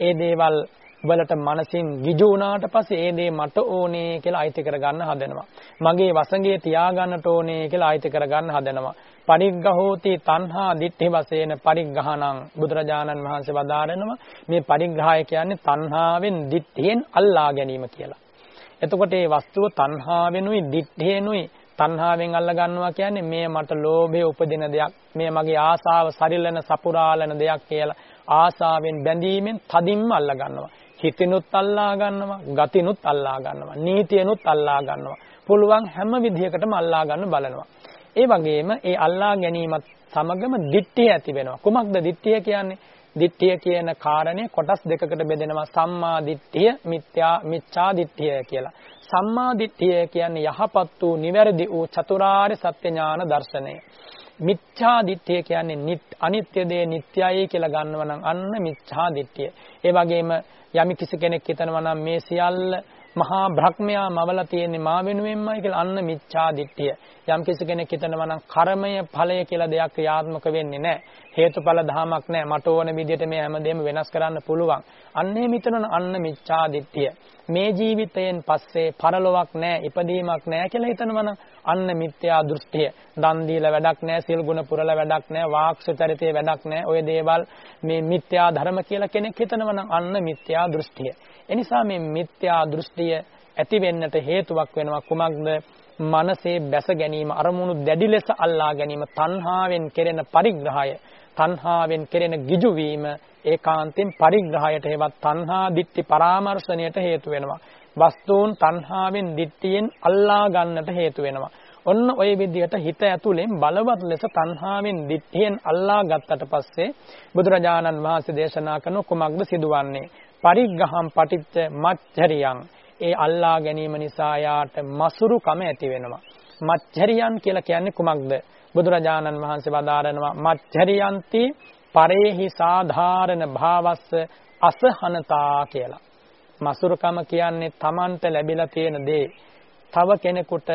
S2: ඒ දේවල් වලට මනසින් ගිජු වුණාට පස්සේ ඒ දේ මට ඕනේ කියලා අයිති කරගන්න හදනවා. මගේ වසඟේ තියාගන්නට ඕනේ කියලා අයිති කරගන්න හදනවා. පරිග්‍රහෝති තණ්හා දිට්ඨි වශයෙන් පරිග්‍රහණං බුදුරජාණන් වහන්සේ වදාරනවා මේ පරිග්‍රහය කියන්නේ තණ්හාවෙන් දිට්ඨියෙන් අල්ලා ගැනීම කියලා. එතකොට මේ වස්තුව තණ්හාවෙනුයි දිට්ඨියෙනුයි තණ්හාවෙන් අල්ල ගන්නවා කියන්නේ මේ මට ලෝභය උපදින දෙයක් මේ මගේ ආසාව සරිලන සපුරාලන දෙයක් කියලා ආසාවෙන් බැඳීමෙන් තදින්ම අල්ල ගන්නවා හිතිනුත් අල්ලා ගන්නවා, ගතිනුත් අල්ලා ගන්නවා, නීතියනුත් අල්ලා ගන්නවා. පුළුවන් හැම විදිහකටම අල්ලා ගන්න බලනවා. ඒ වගේම ඒ අල්ලා ගැනීමත් සමගම දිට්ඨිය ඇති වෙනවා. කුමක්ද දිට්ඨිය කියන්නේ? දිට්ඨිය කියන කාරණය කොටස් දෙකකට බෙදෙනවා සම්මා දිට්ඨිය මිත්‍යා මිච්ඡා දිට්ඨිය කියලා. සම්මා දිට්ඨිය කියන්නේ යහපත් වූ නිවැරදි වූ චතුරාර්ය සත්‍ය ඥාන දර්ශනය. මිච්ඡා දිට්ඨිය කියන්නේ අනිත්‍ය දේ නිට්ටයයි කියලා ගන්නව නම් අන්න මිච්ඡා දිට්ඨිය. ඒ වගේම යම් කිසි කෙනෙක් හිතනවා නම් මේ සියල්ල මහා බ්‍රහ්මයා මවලා තියෙන්නේ මා වෙනුවෙන්මයි කියලා අන්න මිච්ඡා දිට්ඨිය. යම් කිසි කෙනෙක් හිතනවා නම් කර්මය ඵලය කියලා දෙයක් ක්‍රියාත්මක වෙන්නේ නැහැ. හේතුඵල ධමයක් නැහැ. මට ඕන විදිහට මේ හැමදේම වෙනස් කරන්න පුළුවන්. අන්නේ මිතනන අන්න මිච්ඡා දිට්ඨිය. මේ ජීවිතයෙන් පස්සේ පරලොවක් නැහැ, ඉපදීමක් නැහැ කියලා හිතනවනම් අන්න මිත්‍යා දෘෂ්ටිය. දන් දීලා වැඩක් නැහැ, සිල් ගුණ පුරලා වැඩක් නැහැ, වාක් සුචරිතේ වැඩක් නැහැ. ওই දේවල් මේ මිත්‍යා ධර්ම කියලා කෙනෙක් හිතනවනම් අන්න මිත්‍යා දෘෂ්ටිය. එනිසා මේ මිත්‍යා දෘෂ්ටිය ඇති වෙන්නට හේතුවක් වෙනවා කුමක්ද? මනසේ බැස ගැනීම අරමුණු දැඩි ලෙස අල්ලා ගැනීම තණ්හාවෙන් කෙරෙන පරිග්‍රහය තණ්හාවෙන් කෙරෙන ගිජු වීම ඒකාන්තයෙන් පරිග්‍රහයට හේවත් තණ්හා දිට්ඨි පරාමර්ශණයට හේතු වෙනවා. වස්තුන් තණ්හාවෙන් දිට්ඨියෙන් අල්ලා ගන්නට හේතු වෙනවා. ඔන්න ඔය විදිහට හිත ඇතුලෙන් බලවත් ලෙස තණ්හාවෙන් දිට්ඨියෙන් අල්ලා ගත්තට පස්සේ බුදුරජාණන් වහන්සේ දේශනා කරන කුමක්ද සිදුවන්නේ? පරිග්‍රහම් පටිච්ච මච්චරියං ඒ අල්ලා ගැනීම නිසා යාට මසුරුකම ඇති වෙනවා. මච්චරියන් කියලා කියන්නේ කුමක්ද? බුදුරජාණන් වහන්සේ වදාරනවා මච්චරියන්ති පරේහි සාධාරණ භාවස්ස අසහනතා කියලා. මසුරුකම කියන්නේ Tamanට ලැබිලා තියෙන දේ. තව කෙනෙකුට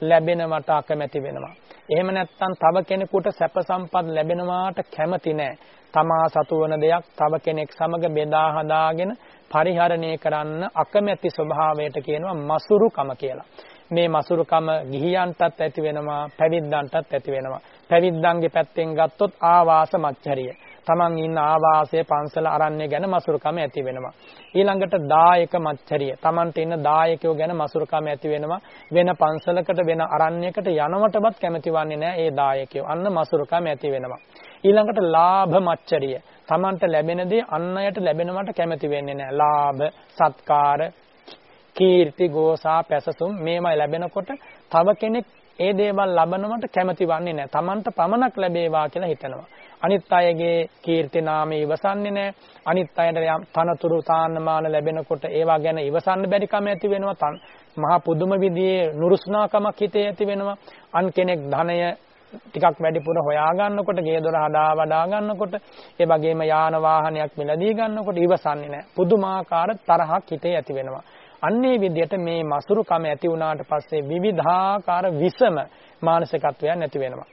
S2: ලැබෙනවට අකමැති වෙනවා එහෙම නැත්නම් තව කෙනෙකුට සැප සම්පත් ලැබෙනවාට කැමති නැහැ. තමා සතු වන දෙයක් තව කෙනෙක් සමග බෙදා හදාගෙන පරිහරණය කරන්න අකමැති ස්වභාවයට කියනවා මසුරුකම කියලා. මේ මසුරුකම ගිහියන්ටත් ඇති වෙනවා පැවිද්දන්ටත් ඇති වෙනවා. පැවිද්දන්ගේ පැත්තෙන් ගත්තොත් ආවාස මච්චරිය. තමන් ඉන්න ආවාසය පන්සල අරණ්‍ය ගැන මසුරුකම ඇති වෙනවා. ඊළඟට දායක මච්චරිය. තමන්ට ඉන්න දායකයෝ ගැන මසුරුකම ඇති වෙනවා. වෙන පන්සලකට වෙන අරණ්‍යයකට යනවටවත් කැමති වන්නේ නැහැ ඒ දායකයෝ. අන්න මසුරුකම ඇති වෙනවා. ඊළඟට ලාභ මච්චරිය. තමන්ට ලැබෙන දේ අන් අයට ලැබෙනවට කැමති වෙන්නේ නැහැ. ලාභ, සත්කාර, කීර්ති, ගෝසා, පැසසුම් මේවා ලැබෙනකොට තව කෙනෙක් ඒ දේවල් ලබනවට කැමති වන්නේ නැහැ. තමන්ට පමණක් ලැබේවා කියලා හිතනවා. අනිත් අයගේ කීර්ති නාමය ඉවසන්නේ නැහැ. අනිත් අයට යම් තනතුරු තාන්නමාන ලැබෙනකොට ඒවා ගැන ඉවසන්න බැරි කම ඇති වෙනවා. මහා පුදුම විදිහේ නුරුස්නාකමක් හිතේ ඇති වෙනවා. අන් කෙනෙක් ධනය ටිකක් වැඩිපුර හොයා ගන්නකොට ගේ දොර හදා වඩා ගන්නකොට ඒ වගේම යාන වාහනයක් මිලදී ගන්නකොට ඉවසන්නේ නැහැ. පුදුමාකාර තරහක් හිතේ ඇති වෙනවා. අන්නේ විදිහට මේ මසුරුකම ඇති වුණාට පස්සේ විවිධාකාර විසම මානසිකත්වයන් නැති වෙනවා.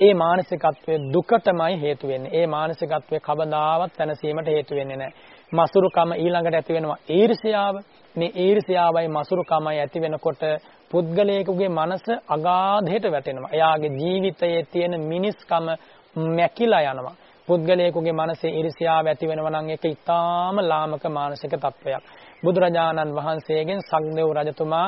S2: ඒ මානසිකත්වයේ දුකටමයි හේතු වෙන්නේ. ඒ මානසිකත්වයේ කවදාවත් තනසීමට හේතු වෙන්නේ නැහැ. මසුරුකම ඊළඟට ඇති වෙනවා ඊර්ෂ්‍යාව. මේ ඊර්ෂ්‍යාවයි මසුරුකමයි ඇති වෙනකොට පුද්ගලයෙකුගේ මනස අගාධයට වැටෙනවා. එයාගේ ජීවිතයේ තියෙන මිනිස්කම මැකිලා යනවා. පුද්ගලයෙකුගේ මනසේ ඊර්ෂ්‍යාව ඇති වෙනවා නම් ඒක ඊටාම ලාමක මානසික තත්වයක්. බුදුරජාණන් වහන්සේගෙන් සක්දේව් රජතුමා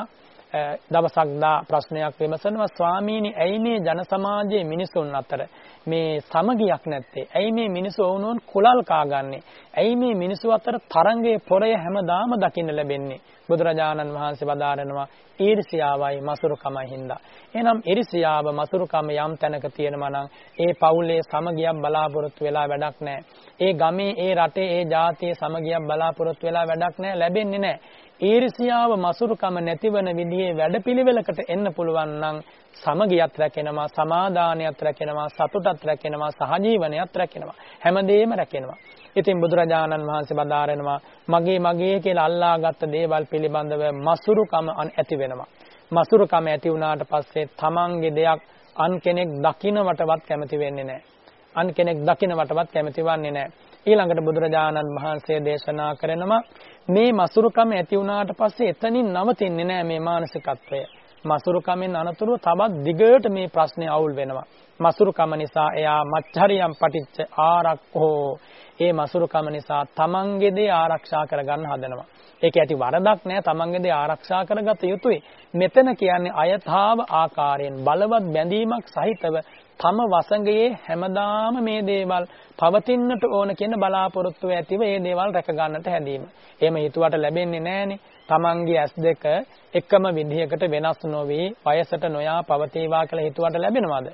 S2: දවසක් දා ප්‍රශ්නයක් විමසනවා. ස්වාමීනි ඇයි මේ ජන සමාජයේ මිනිසුන් අතර මේ සමගියක් නැත්තේ? ඇයි මේ මිනිස්සු වුණොන් කුලල් කාගන්නේ? ඇයි මේ මිනිස්සු අතර තරංගයේ පොරය හැමදාම දකින්න ලැබෙන්නේ? බුදුරජාණන් වහන්සේ වදාරනවා ඊර්ෂියාවයි මසුරුකමයි හින්දා. එහෙනම් ඊර්ෂියාව මසුරුකම යම් තැනක තියෙනවා නම් ඒ පවුලේ සමගියක් බලාපොරොත්තු වෙලා වැඩක් නැහැ. ඒ ගමේ ඒ රටේ ඒ ජාතියේ සමගියක් බලාපොරොත්තු වෙලා වැඩක් නැහැ ලැබෙන්නේ නැහැ. ඊර්ෂියාව මසුරුකම නැතිවන විදිහේ වැඩපිළිවෙලකට එන්න පුළුවන් නම් සමගියත් රැකෙනවා සමාදානයත් රැකෙනවා සතුටත් රැකෙනවා සහජීවනයත් රැකෙනවා. හැමදේම රැකෙනවා. ඉතින් බුදුරජාණන් වහන්සේ බදාරනවා මගේ මගේ කියලා අල්ලාගත් දේවල් පිළිබඳව මසුරුකම ඇති වෙනවා. මසුරුකම ඇති වුණාට පස්සේ තමන්ගේ දෙයක් අන් කෙනෙක් දකින්නවටවත් කැමති වෙන්නේ නැහැ. අන් කෙනෙක් දකින්නවටවත් කැමති වන්නේ නැහැ. ඊළඟට බුදුරජාණන් වහන්සේ දේශනා කරනවා මේ මසුරුකම ඇති වුණාට පස්සේ එතනින් නවතින්නේ නැහැ මේ මානසිකත්වය. මසුරුකමෙන් අනතුරුව තවත් දිගට මේ ප්‍රශ්නේ අවුල් වෙනවා. මසුරුකම නිසා එයා මච්චරියම් පටිච්ච ආරක්කෝ ඒ මසුරුකම නිසා තමන්ගේ දේ ආරක්ෂා කරගන්න හදනවා. ඒක ඇති වරදක් නෑ තමන්ගේ දේ ආරක්ෂා කරගත යුතුයි. මෙතන කියන්නේ අයථාව ආකාරයෙන් බලවත් බැඳීමක් සහිතව තම වසඟයේ හැමදාම මේ දේවල් පවතින්නට ඕන කියන බලාපොරොත්තුව ඇතිව මේ දේවල් රැක ගන්නට හැදීම. එහෙම හිතුවට ලැබෙන්නේ නැහනේ. තමන්ගේ ඇස් දෙක එකම විදිහකට වෙනස් නොවි වයසට නොයා පවතිවා කියලා හිතුවට ලැබෙනවද?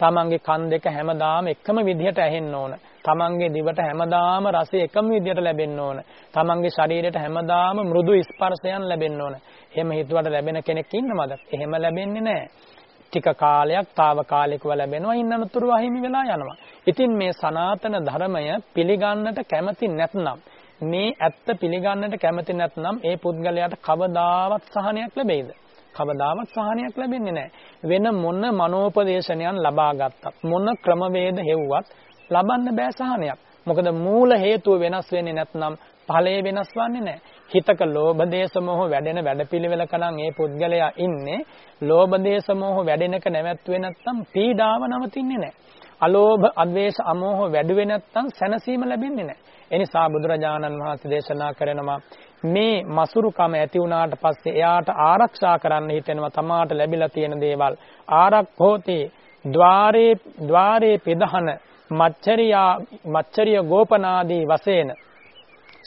S2: තමන්ගේ කන් දෙක හැමදාම එකම විදිහට ඇහෙන්න ඕන. තමන්ගේ දිවට හැමදාම රසය එකම විදිහට ලැබෙන්න ඕන. තමන්ගේ ශරීරයට හැමදාම මෘදු ස්පර්ශයන් ලැබෙන්න ඕන. එහෙම හිතුවට ලැබෙන කෙනෙක් ඉන්නවද? එහෙම ලැබෙන්නේ නැහැ. ටික කාලයක් తాවකාලිකව ලැබෙනවා ඉන්නතුරු අහිමි වෙලා යනවා. ඉතින් මේ සනාතන ධර්මය පිළිගන්නට කැමති නැත්නම් මේ ඇත්ත පිළිගන්නට කැමති නැත්නම් ඒ පුද්ගලයාට කවදාවත් සහනයක් ලැබෙයිද? කවදාවත් සහනයක් ලැබෙන්නේ නැහැ. වෙන මොන මනෝපදේශනයන් ලබා ගත්තත් මොන ක්‍රමවේද හෙව්වත් ලබන්න බෑ සහනයක්. මොකද මූල හේතුව වෙනස් වෙන්නේ නැත්නම් ඵලය වෙනස් වන්නේ නැහැ. හිතක ලෝභ දේශ මොහ වැඩෙන වැඩපිළිවෙලක නම් ඒ පුද්ගලයා ඉන්නේ ලෝභ දේශ මොහ වැඩෙනක නැවැත්ුවේ නැත්නම් පීඩාව නවතින්නේ නැහැ. අලෝභ අද්වේෂ අමෝහ වැඩුවේ නැත්නම් සැනසීම ලැබෙන්නේ නැහැ. එනිසා බුදුරජාණන් වහන්සේ දේශනා කරනවා මේ මසුරුකම ඇති වුණාට පස්සේ එයාට ආරක්ෂා කරන්න හිතෙනවා තමාට ලැබිලා තියෙන දේවල් ආරක්ෂෝතේ ద్వාරේ ద్వාරේ පෙදහන මච්චරියා මච්චරිය ගෝපනාදී වශයෙන්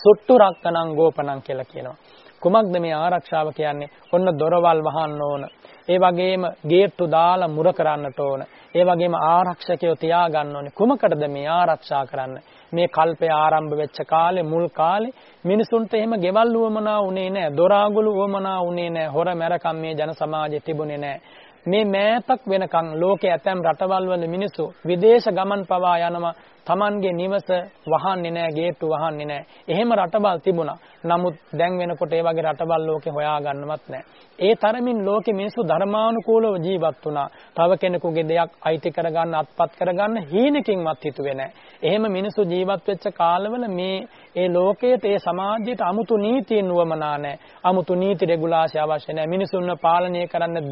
S2: සුට්ටු රක්කනං ගෝපනං කියලා කියනවා. කුමක්ද මේ ආරක්ෂාව කියන්නේ? ඔන්න දොරවල් වහන්න ඕන. ඒ වගේම ගේට්ටු දාලා මුර කරන්නට ඕන. ඒ වගේම ආරක්ෂකයෝ තියාගන්න ඕනේ. කුමකටද මේ ආරක්ෂා කරන්න? මේ කල්පය ආරම්භ වෙච්ච කාලේ මුල් කාලේ මිනිසුන්ට එහෙම ගෙවල් උවමනා උනේ නැහැ. දොරාගුළු උවමනා උනේ නැහැ. හොර මැරකම් මේ ජන සමාජයේ තිබුණේ නැහැ. මේ මෑතක් වෙනකන් ලෝකයේ ඇතැම් රටවල් වල මිනිස්සු විදේශ ගමන් පවා යනවා Tamanගේ නිවස වහන්නේ නැහැ ගේට්ටු වහන්නේ නැහැ. එහෙම රටවල් තිබුණා. නමුත් දැන් වෙනකොට ඒ වගේ රටවල් ලෝකේ හොයාගන්නවත් නැහැ. ඒ තරමින් ලෝකේ මිනිස්සු ධර්මානුකූලව ජීවත් වුණා. තව කෙනෙකුගේ දෙයක් අයිති කරගන්න අත්පත් කරගන්න හීනකින්වත් හිතුවේ නැහැ. එහෙම මිනිස්සු ජීවත් වෙච්ච කාලවල මේ ඒ ලෝකයට ඒ සමාජයට අමුතු නීතියෙන් වමනා නැහැ. අමුතු නීති රෙගුලාසි අවශ්‍ය නැහැ. මිනිසුන්ව පාලනය කරන්න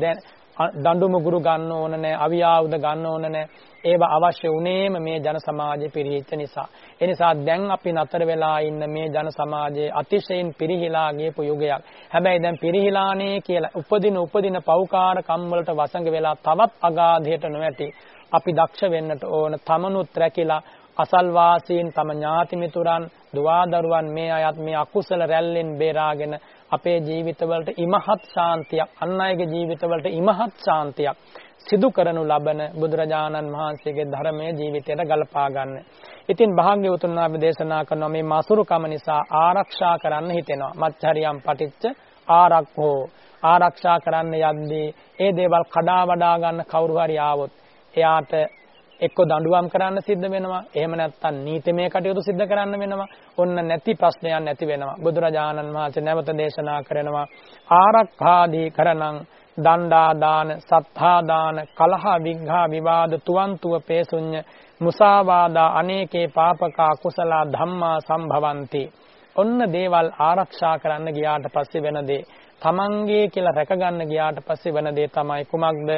S2: දඬු මුගුරු ගන්න ඕන නැහැ. අවියාවුද ගන්න ඕන නැහැ. ඒවා අවශ්‍ය උනේම මේ ජන සමාජයේ පිරිහිච්ච නිසා. ඒ නිසා දැන් අපි නතර වෙලා ඉන්න මේ ජන සමාජයේ අතිශයින් පිරිහිලා ගියපු යුගයක්. හැබැයි දැන් පිරිහිලානේ කියලා උපදින උපදින පෞකාර කම් වලට වසඟ වෙලා තවත් අගාධයට නොවැටි අපි දක්ෂ වෙන්නට ඕන. තමනුත් රැකිලා අසල්වාසීන් තම ඥාති මිතුරන් දුවා දරුවන් මේ අයත් මේ අකුසල රැල්ලෙන් බේරාගෙන අපේ ජීවිතවලට ඉමහත් ශාන්තියක් අන් අයගේ ජීවිතවලට ඉමහත් ශාන්තියක් සිදු කරනු ලබන බුදුරජාණන් වහන්සේගේ ධර්මයේ ජීවිතයට ගලපා ගන්න. ඉතින් භාග්‍යවතුන් වහන්සේ දේශනා කරන මේ මාසුරුකම නිසා ආරක්ෂා කරන්න හිතෙනවා. මච්චරියම් පටිච්ච ආරක්ඛෝ ආරක්ෂා කරන්න යද්දී ඒ දේවල් කඩා වඩා ගන්න කවුරු හරි ආවොත් එයාට එක්ක දඬුවම් කරන්න සිද්ධ වෙනවා. එහෙම නැත්නම් නීතිමය කටයුතු සිද්ධ කරන්න වෙනවා. ඔන්න නැති ප්‍රශ්නයක් නැති වෙනවා. බුදුරජාණන් වහන්සේ නැවත දේශනා කරනවා ආරක්ඛාදී කරණං දණ්ඩා දාන සත්හා දාන කලහ විග්ඝා විවාද තුවන්තුව පේසුඤ්ඤ මුසාවාදා අනේකේ පාපකා කුසල ධම්මා සම්භවಂತಿ. ඔන්න දේවල් ආරක්ෂා කරන්න ගියාට පස්සේ වෙන දේ. තමන්ගේ කියලා රැකගන්න ගියාට පස්සේ වෙන දේ තමයි කුමක්ද?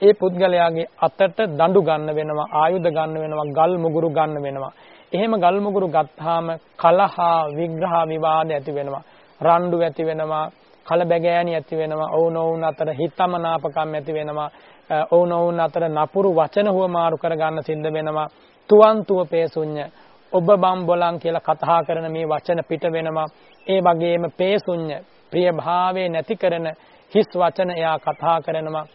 S2: ඒ පුද්ගලයාගේ අතට දඬු ගන්න වෙනවා ආයුධ ගන්න වෙනවා ගල් මුගුරු ගන්න වෙනවා. එහෙම ගල් මුගුරු ගත්තාම කලහ විග්‍රහ විවාද ඇති වෙනවා. රණ්ඩු ඇති වෙනවා කලබගෑනි ඇති වෙනවා ඔවුනොවුන් අතර හිතමනාපකම් ඇති වෙනවා ඔවුනොවුන් අතර නපුරු වචන හුවමාරු කරගන්න සිද්ධ වෙනවා. තුවන්තුව පේසුඤ්ඤ. ඔබ බම් බොලන් කියලා කතා කරන මේ වචන පිට වෙනවා. ඒ වගේම පේසුඤ්ඤ. ප්‍රිය භාවයේ නැති කරන හිස් වචන එයා කතා කරනවා.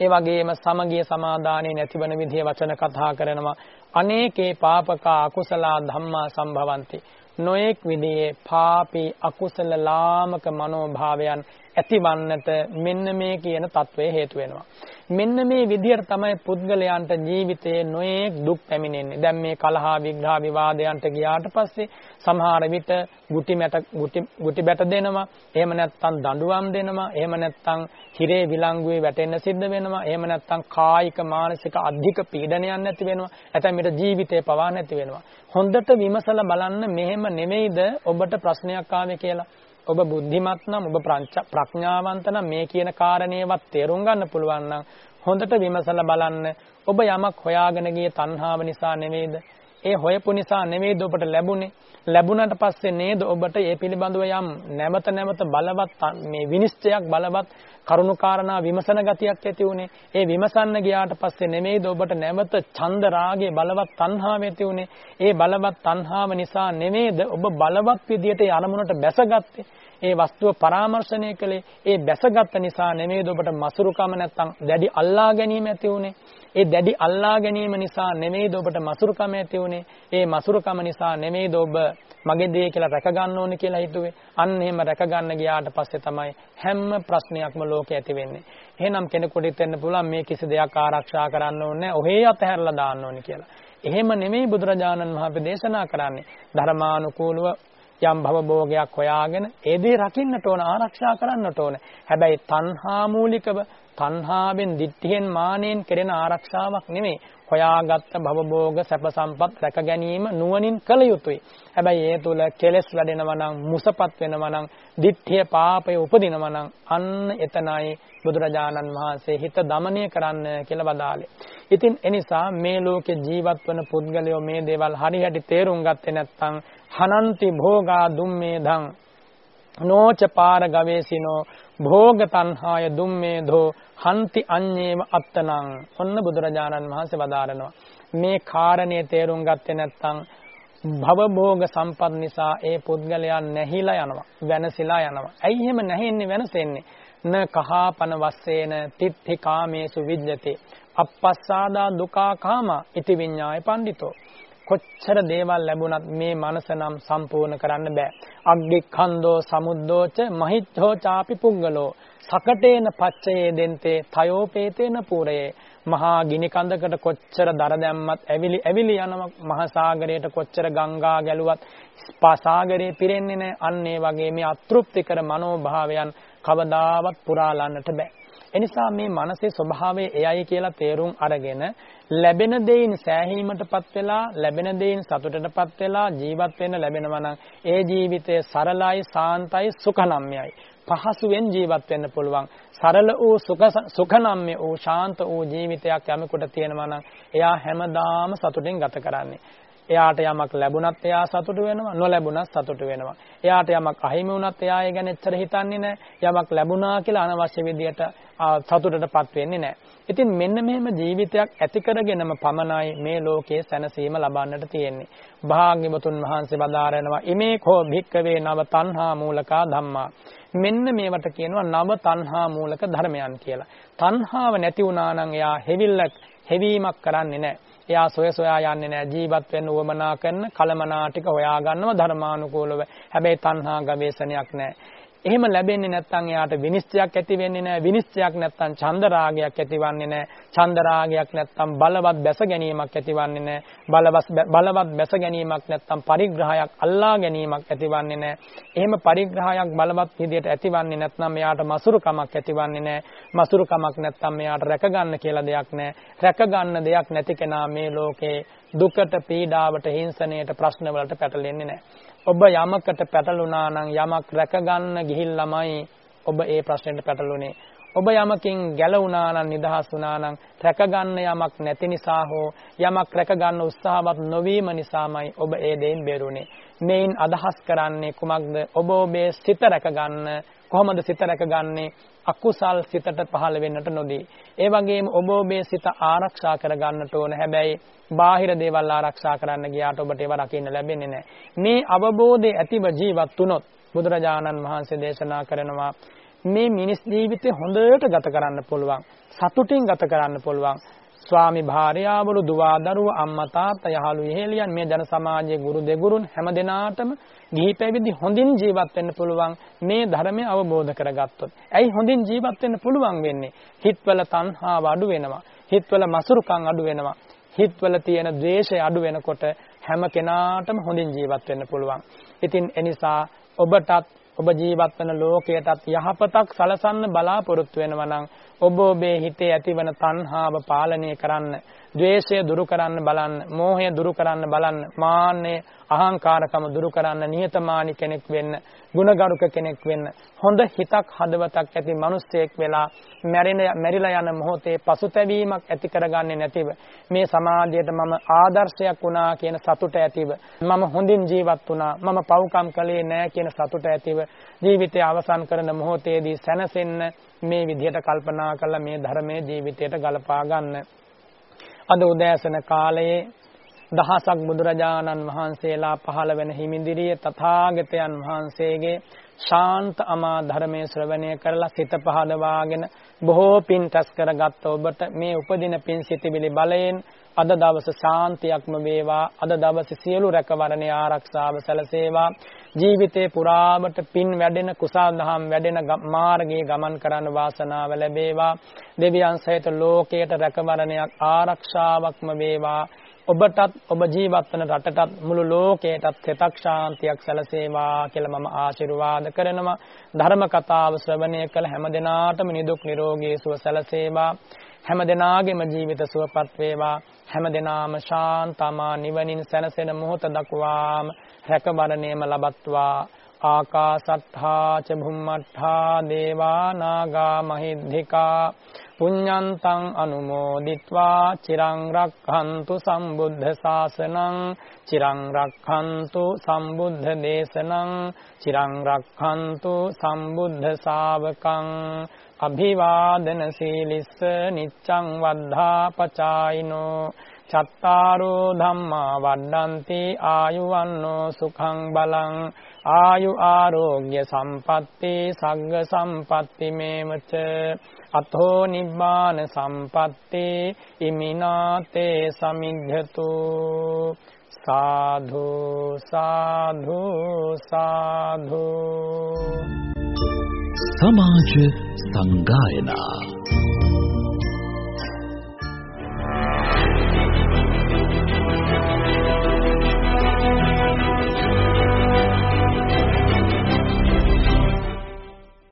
S2: ඒ වගේම සමගිය සමාදානයේ නැතිවන විදිහේ වචන කතා කරනවා. අනේකේ පාපක අකුසල ධම්මා සම්භවಂತಿ. නොඑක් විදිහේ පාපී අකුසල ලාමක මනෝභාවයන් ඇතිවන්නට මෙන්න මේ කියන తත්වය හේතු වෙනවා. මෙන්න මේ විදිහට තමයි පුද්ගලයන්ට ජීවිතයේ නොයේක් දුක් පැමිණෙන්නේ. දැන් මේ කලහා විග්‍රහ විවාදයන්ට ගියාට පස්සේ සමහර විට ගුටි මැට ගුටි ගුටි බැට දෙනවා. එහෙම නැත්නම් දඬුවම් දෙනවා. එහෙම නැත්නම් හිරේ විලංගුවේ වැටෙන්න සිද්ධ වෙනවා. එහෙම නැත්නම් කායික මානසික අධික පීඩනයක් නැති වෙනවා. ඇතැම් විට ජීවිතේ පවා නැති වෙනවා. හොඳට විමසලා බලන්න මෙහෙම නෙමෙයිද ඔබට ප්‍රශ්නයක් ආවේ කියලා. ඔබ බුද්ධිමත් නම් ඔබ ප්‍රඥාවන්ත නම් මේ කියන කාරණේවත් තේරුම් ගන්න පුළුවන් නම් හොඳට විමසලා බලන්න. ඔබ යමක් හොයාගෙන ගිය තණ්හාව නිසා නෙවෙයිද ඒ හොයපු නිසා නෙවෙයිද ඔබට ලැබුණේ? ලැබුණාට පස්සේ නේද ඔබට ඒ පිළිබඳව යම් නැවත නැවත බලවත් මේ විනිශ්චයක් බලවත් කරුණාකාරණා විමසන ගතියක් ඇති උනේ ඒ විමසන්න ගියාට පස්සේ නෙමෙයිද ඔබට නැවත ඡන්ද රාගයේ බලවත් තණ්හාව ඇති උනේ ඒ බලවත් තණ්හාව නිසා නෙමෙයිද ඔබ බලවත් විදියට ඒ අරමුණට බැසගත්තේ ඒ වස්තුව පරාමර්ශණය කළේ ඒ බැසගත් නිසා නෙමෙයිද ඔබට මසුරුකම නැත්තම් දැඩි අල්ලා ගැනීම ඇති උනේ ඒ දැඩි අල්ලා ගැනීම නිසා නෙමෙයිද ඔබට මසුරුකම ඇති උනේ ඒ මසුරුකම නිසා නෙමෙයිද ඔබ මගේ දේ කියලා රැක ගන්න ඕනේ කියලා හිතුවේ. අන්න එහෙම රැක ගන්න ගියාට පස්සේ තමයි හැම ප්‍රශ්නයක්ම ලෝකේ ඇති වෙන්නේ. එහෙනම් කෙනෙකුට හිතෙන්න පුළුවන් මේ කිසි දෙයක් ආරක්ෂා කරන්න ඕනේ ඔහේ අතහැරලා දාන්න ඕනේ කියලා. එහෙම නෙමෙයි බුදුරජාණන් වහන්සේ දේශනා කරන්නේ. ධර්මානුකූලව යම් භව භෝගයක් හොයාගෙන ඒ දේ රකින්නට ඕන ආරක්ෂා කරන්නට ඕන. හැබැයි තණ්හා මූලිකව තණ්හාවෙන් දිත්තේන් මානෙන් කෙරෙන ආරක්ෂාවක් නෙමෙයි. හොයාගත් භව භෝග සැප සම්පත් රැක ගැනීම නුවණින් කළ යුතුයි. හැබැයි ඒ තුල කෙලෙස් වැඩෙනවා නම් මුසපත් වෙනවා නම් දිත්තේ පාපය උපදිනවා නම් අන්න එතනයි බුදුරජාණන් වහන්සේ හිත দমনය කරන්න කියලා වදාළේ. ඉතින් එනිසා මේ ලෝකේ ජීවත් වන පුද්ගලයෝ මේ දේවල් හරියට තේරුම් ගත්තේ නැත්නම් හනන්ති භෝගා දුම්මේධං නෝච පාර ගවේසිනෝ භෝග තණ්හාය දුම්මේධෝ හන්ති අඤ්ඤේව අත්තනං ඔන්න බුදුරජාණන් වහන්සේ වදාරනවා මේ කාරණේ තේරුම් ගත්තේ නැත්නම් භව භෝග සම්පත් නිසා ඒ පුද්ගලයා නැහිලා යනවා වෙනසිලා යනවා. ඇයි එහෙම නැහෙන්නේ වෙනසෙන්නේ? න කහපන වස්සේන තිත්ති කාමේසු විජ්ජති අපස්සාදා දුකා කාම ඉති විඤ්ඤාය පඬිතෝ කොච්චර දේවල් ලැබුණත් මේ මනස නම් සම්පූර්ණ කරන්න බෑ. අග්ගික්ඛන්தோ සමුද්දෝච මහිච්ඡෝ චාපි පුංගලෝ. සකටේන පච්චයේ දෙන්තේ තයෝපේතේන පුරයේ. මහා ගිනි කඳකට කොච්චර දර දැම්මත් ඇවිලි ඇවිලි යන මහා සාගරයට කොච්චර ගංගා ගැලුවත් සාගරේ පිරෙන්නේ නැහැ අන්න ඒ වගේ මේ අතෘප්තිකර මනෝභාවයන් කවදාවත් පුරාලන්නට බෑ. එනිසා මේ මනසේ ස්වභාවය එයයි කියලා තේරුම් අරගෙන ලැබෙන දෙයින් සෑහීමටපත් වෙලා ලැබෙන දෙයින් සතුටටපත් වෙලා ජීවත් වෙන්න ලැබෙනවා නම් ඒ ජීවිතය සරලයි සාන්තයි සුඛනම්යයි. පහසුවෙන් ජීවත් වෙන්න පුළුවන්. සරල වූ සුඛ සුඛනම්ය වූ ශාන්ත වූ ජීවිතයක් යමෙකුට තියෙනවා නම් එයා හැමදාම සතුටින් ගත කරන්නේ. එයාට යමක් ලැබුණත් එයා සතුටු වෙනවා නොලැබුණත් සතුටු වෙනවා. එයාට යමක් අහිමි වුණත් එයා ඒ ගැන එච්චර හිතන්නේ නැහැ. යමක් ලැබුණා කියලා අනවශ්‍ය විදියට සතුටටපත් වෙන්නේ නැහැ. ඉතින් මෙන්න මෙහෙම ජීවිතයක් ඇති කරගෙනම පමණයි මේ ලෝකයේ සැනසීම ලබන්නට තියෙන්නේ. භාග්‍යවතුන් වහන්සේ වදාරනවා ඉමේ කෝ භික්කවේ නව තණ්හා මූලකා ධම්මා. මෙන්න මේවට කියනවා නව තණ්හා මූලක ධර්මයන් කියලා. තණ්හාව නැති වුණා නම් එයා හෙවිල්ලක් හෙවීමක් කරන්නේ නැහැ. එයා සොය සොයා යන්නේ නැහැ. ජීවත් වෙන්න උවමනා කරන කලමනා ටික හොයා ගන්නව ධර්මානුකූලව. හැබැයි තණ්හා ගවේෂණයක් නැහැ. එහෙම ලැබෙන්නේ නැත්නම් එයාට විනිශ්චයක් ඇති වෙන්නේ නැහැ. විනිශ්චයක් නැත්නම් ඡන්ද රාගයක් ඇතිවන්නේ නැහැ. ඡන්ද රාගයක් නැත්නම් බලවත් බැස ගැනීමක් ඇතිවන්නේ නැහැ. බලවත් බලවත් බැස ගැනීමක් නැත්නම් පරිග්‍රහයක් අල්ලා ගැනීමක් ඇතිවන්නේ නැහැ. එහෙම පරිග්‍රහයක් බලවත් විදියට ඇතිවන්නේ නැත්නම් එයාට මසුරුකමක් ඇතිවන්නේ නැහැ. මසුරුකමක් නැත්නම් එයාට රැකගන්න කියලා දෙයක් නැහැ. රැකගන්න දෙයක් නැති කෙනා මේ ලෝකේ දුකට පීඩාවට හිංසනයට ප්‍රශ්න වලට පැටලෙන්නේ නැහැ. ඔබ යමකට පැටලුණා නම් යමක් රැකගන්න ගිහිල්ලාමයි ඔබ ඒ ප්‍රශ්නෙට පැටලුනේ. ඔබ යමකින් ගැලවුණා නම් නිදහස් වුණා නම් රැකගන්න යමක් නැති නිසා හෝ යමක් රැකගන්න උත්සාහවත් නොවීම නිසාමයි ඔබ ඒ දෙයින් බේරුනේ. මේන් අදහස් කරන්නේ කුමක්ද? ඔබ ඔබේ සිත රැකගන්න කොහොමද සිත රැකගන්නේ? අකුසල් සිතට පහළ වෙන්නට නොදී. ඒ වගේම ඔබ ඔබේ සිත ආරක්ෂා කරගන්නට ඕන. හැබැයි බාහිර දේවල් ආරක්ෂා කරන්න ගියාට ඔබට ඒව රකින්න ලැබෙන්නේ නැහැ. මේ අවබෝධය ඇතිව ජීවත් වුණොත් බුදුරජාණන් වහන්සේ දේශනා කරනවා මේ මිනිස් ජීවිතේ හොඳට ගත කරන්න පුළුවන්. සතුටින් ගත කරන්න පුළුවන්. ස්වාමි භාර්යාවරු දුවා දරුවෝ අම්මා තාත්තා යහළු එහෙලියන් මේ ජන සමාජයේ ගුරු දෙගුරුන් හැම දෙනාටම ගිහි පැවිදි හොඳින් ජීවත් වෙන්න පුළුවන් මේ ධර්මය අවබෝධ කරගත්තොත්. ඇයි හොඳින් ජීවත් වෙන්න පුළුවන් වෙන්නේ? හිතවල තණ්හාව අඩු වෙනවා. හිතවල මසුරුකම් අඩු වෙනවා. හිතවල තියෙන ද්වේෂය අඩු වෙනකොට හැම කෙනාටම හොඳින් ජීවත් වෙන්න පුළුවන්. ඉතින් එනිසා ඔබටත් ඔබ ජීවත් වන ලෝකයටත් යහපතක් සලසන්න බලාපොරොත්තු වෙනවා නම් ඔබ ඔබේ හිතේ ඇතිවන තණ්හාව පාලනය කරන්න, ද්වේෂය දුරු කරන්න බලන්න, මෝහය දුරු කරන්න බලන්න, මාන්නය අහංකාරකම දුරු කරන්න නියතමානි කෙනෙක් වෙන්න, ගුණගරුක කෙනෙක් වෙන්න, හොඳ හිතක් හදවතක් ඇති මිනිස්සෙක් වෙලා මැරෙන මැරිලා යන මොහොතේ පසුතැවීමක් ඇති කරගන්නේ නැතිව මේ සමාජයට මම ආදර්ශයක් වුණා කියන සතුට ඇතිව මම හොඳින් ජීවත් වුණා මම පව්කම් කළේ නැහැ කියන සතුට ඇතිව ජීවිතය අවසන් කරන මොහොතේදී සැනසෙන්න මේ විදිහට කල්පනා කරලා මේ ධර්මයේ ජීවිතයට ගලපා ගන්න. අද උදෑසන කාලයේ දහසක් බුදුරජාණන් වහන්සේලා පහළ වෙන හිමිදිරිය තථාගතයන් වහන්සේගේ ශාන්ත අමා ධර්මයේ ශ්‍රවණය කරලා සිත පහදවාගෙන බොහෝ පින් රැස් කරගත් ඔබට මේ උපදින පින් සිටිවිලි බලයෙන් අද දවස ශාන්තියක්ම වේවා. අද දවසේ සියලු රැකවරණේ ආරක්ෂාව සැලසේවා. ජීවිතේ පුරාමට පින් වැඩෙන කුසල් දහම් වැඩෙන මාර්ගයේ ගමන් කරන්න වාසනාව ලැබේවා. දෙවියන් සහිත ලෝකයට රැකවරණයක් ආරක්ෂාවක්ම වේවා. ඔබටත් ඔබ ජීවත් වන රටටත් මුළු ලෝකයටත් සිතක් ශාන්තියක් සැලසේවා කියලා මම ආශිර්වාද කරනවා. ධර්ම කතාව ශ්‍රවණය කළ හැම දිනාටම නිදුක් නිරෝගී සුව සැලසේවා. හැම දිනාගේම ජීවිත සුවපත් වේවා. හැම දිනාම ශාන්තමා නිවනින් සැනසෙන මොහොත දක්වාම රැකවරණයම ලබත්වා. ආකාසත්තා ච භුම්මත්තා දේවා නාග මහිද්దికා. පුඤ්ඤන්තං අනුමෝදිත්වා. චිරං රක්ඛන්තු සම්බුද්ධ ශාසනං. චිරං රක්ඛන්තු සම්බුද්ධ දේශනං. චිරං රක්ඛන්තු සම්බුද්ධ ශාවකං. අභිවාදන සීලිස්ස නිච්ඡං වද්ධා පචායිනෝ චත්තාරෝ ධම්මා වඩ්ඩಂತಿ ආයුවන්නෝ සුඛං බලං ආයු ආරෝග්‍ය සම්පatti සග්ග සම්පatti මේවච අතෝ නිබ්බාන සම්පatti ඉමිනාතේ සමිද්ධතු සාධු සාධු සාධු
S1: සමාජ සංගායනා.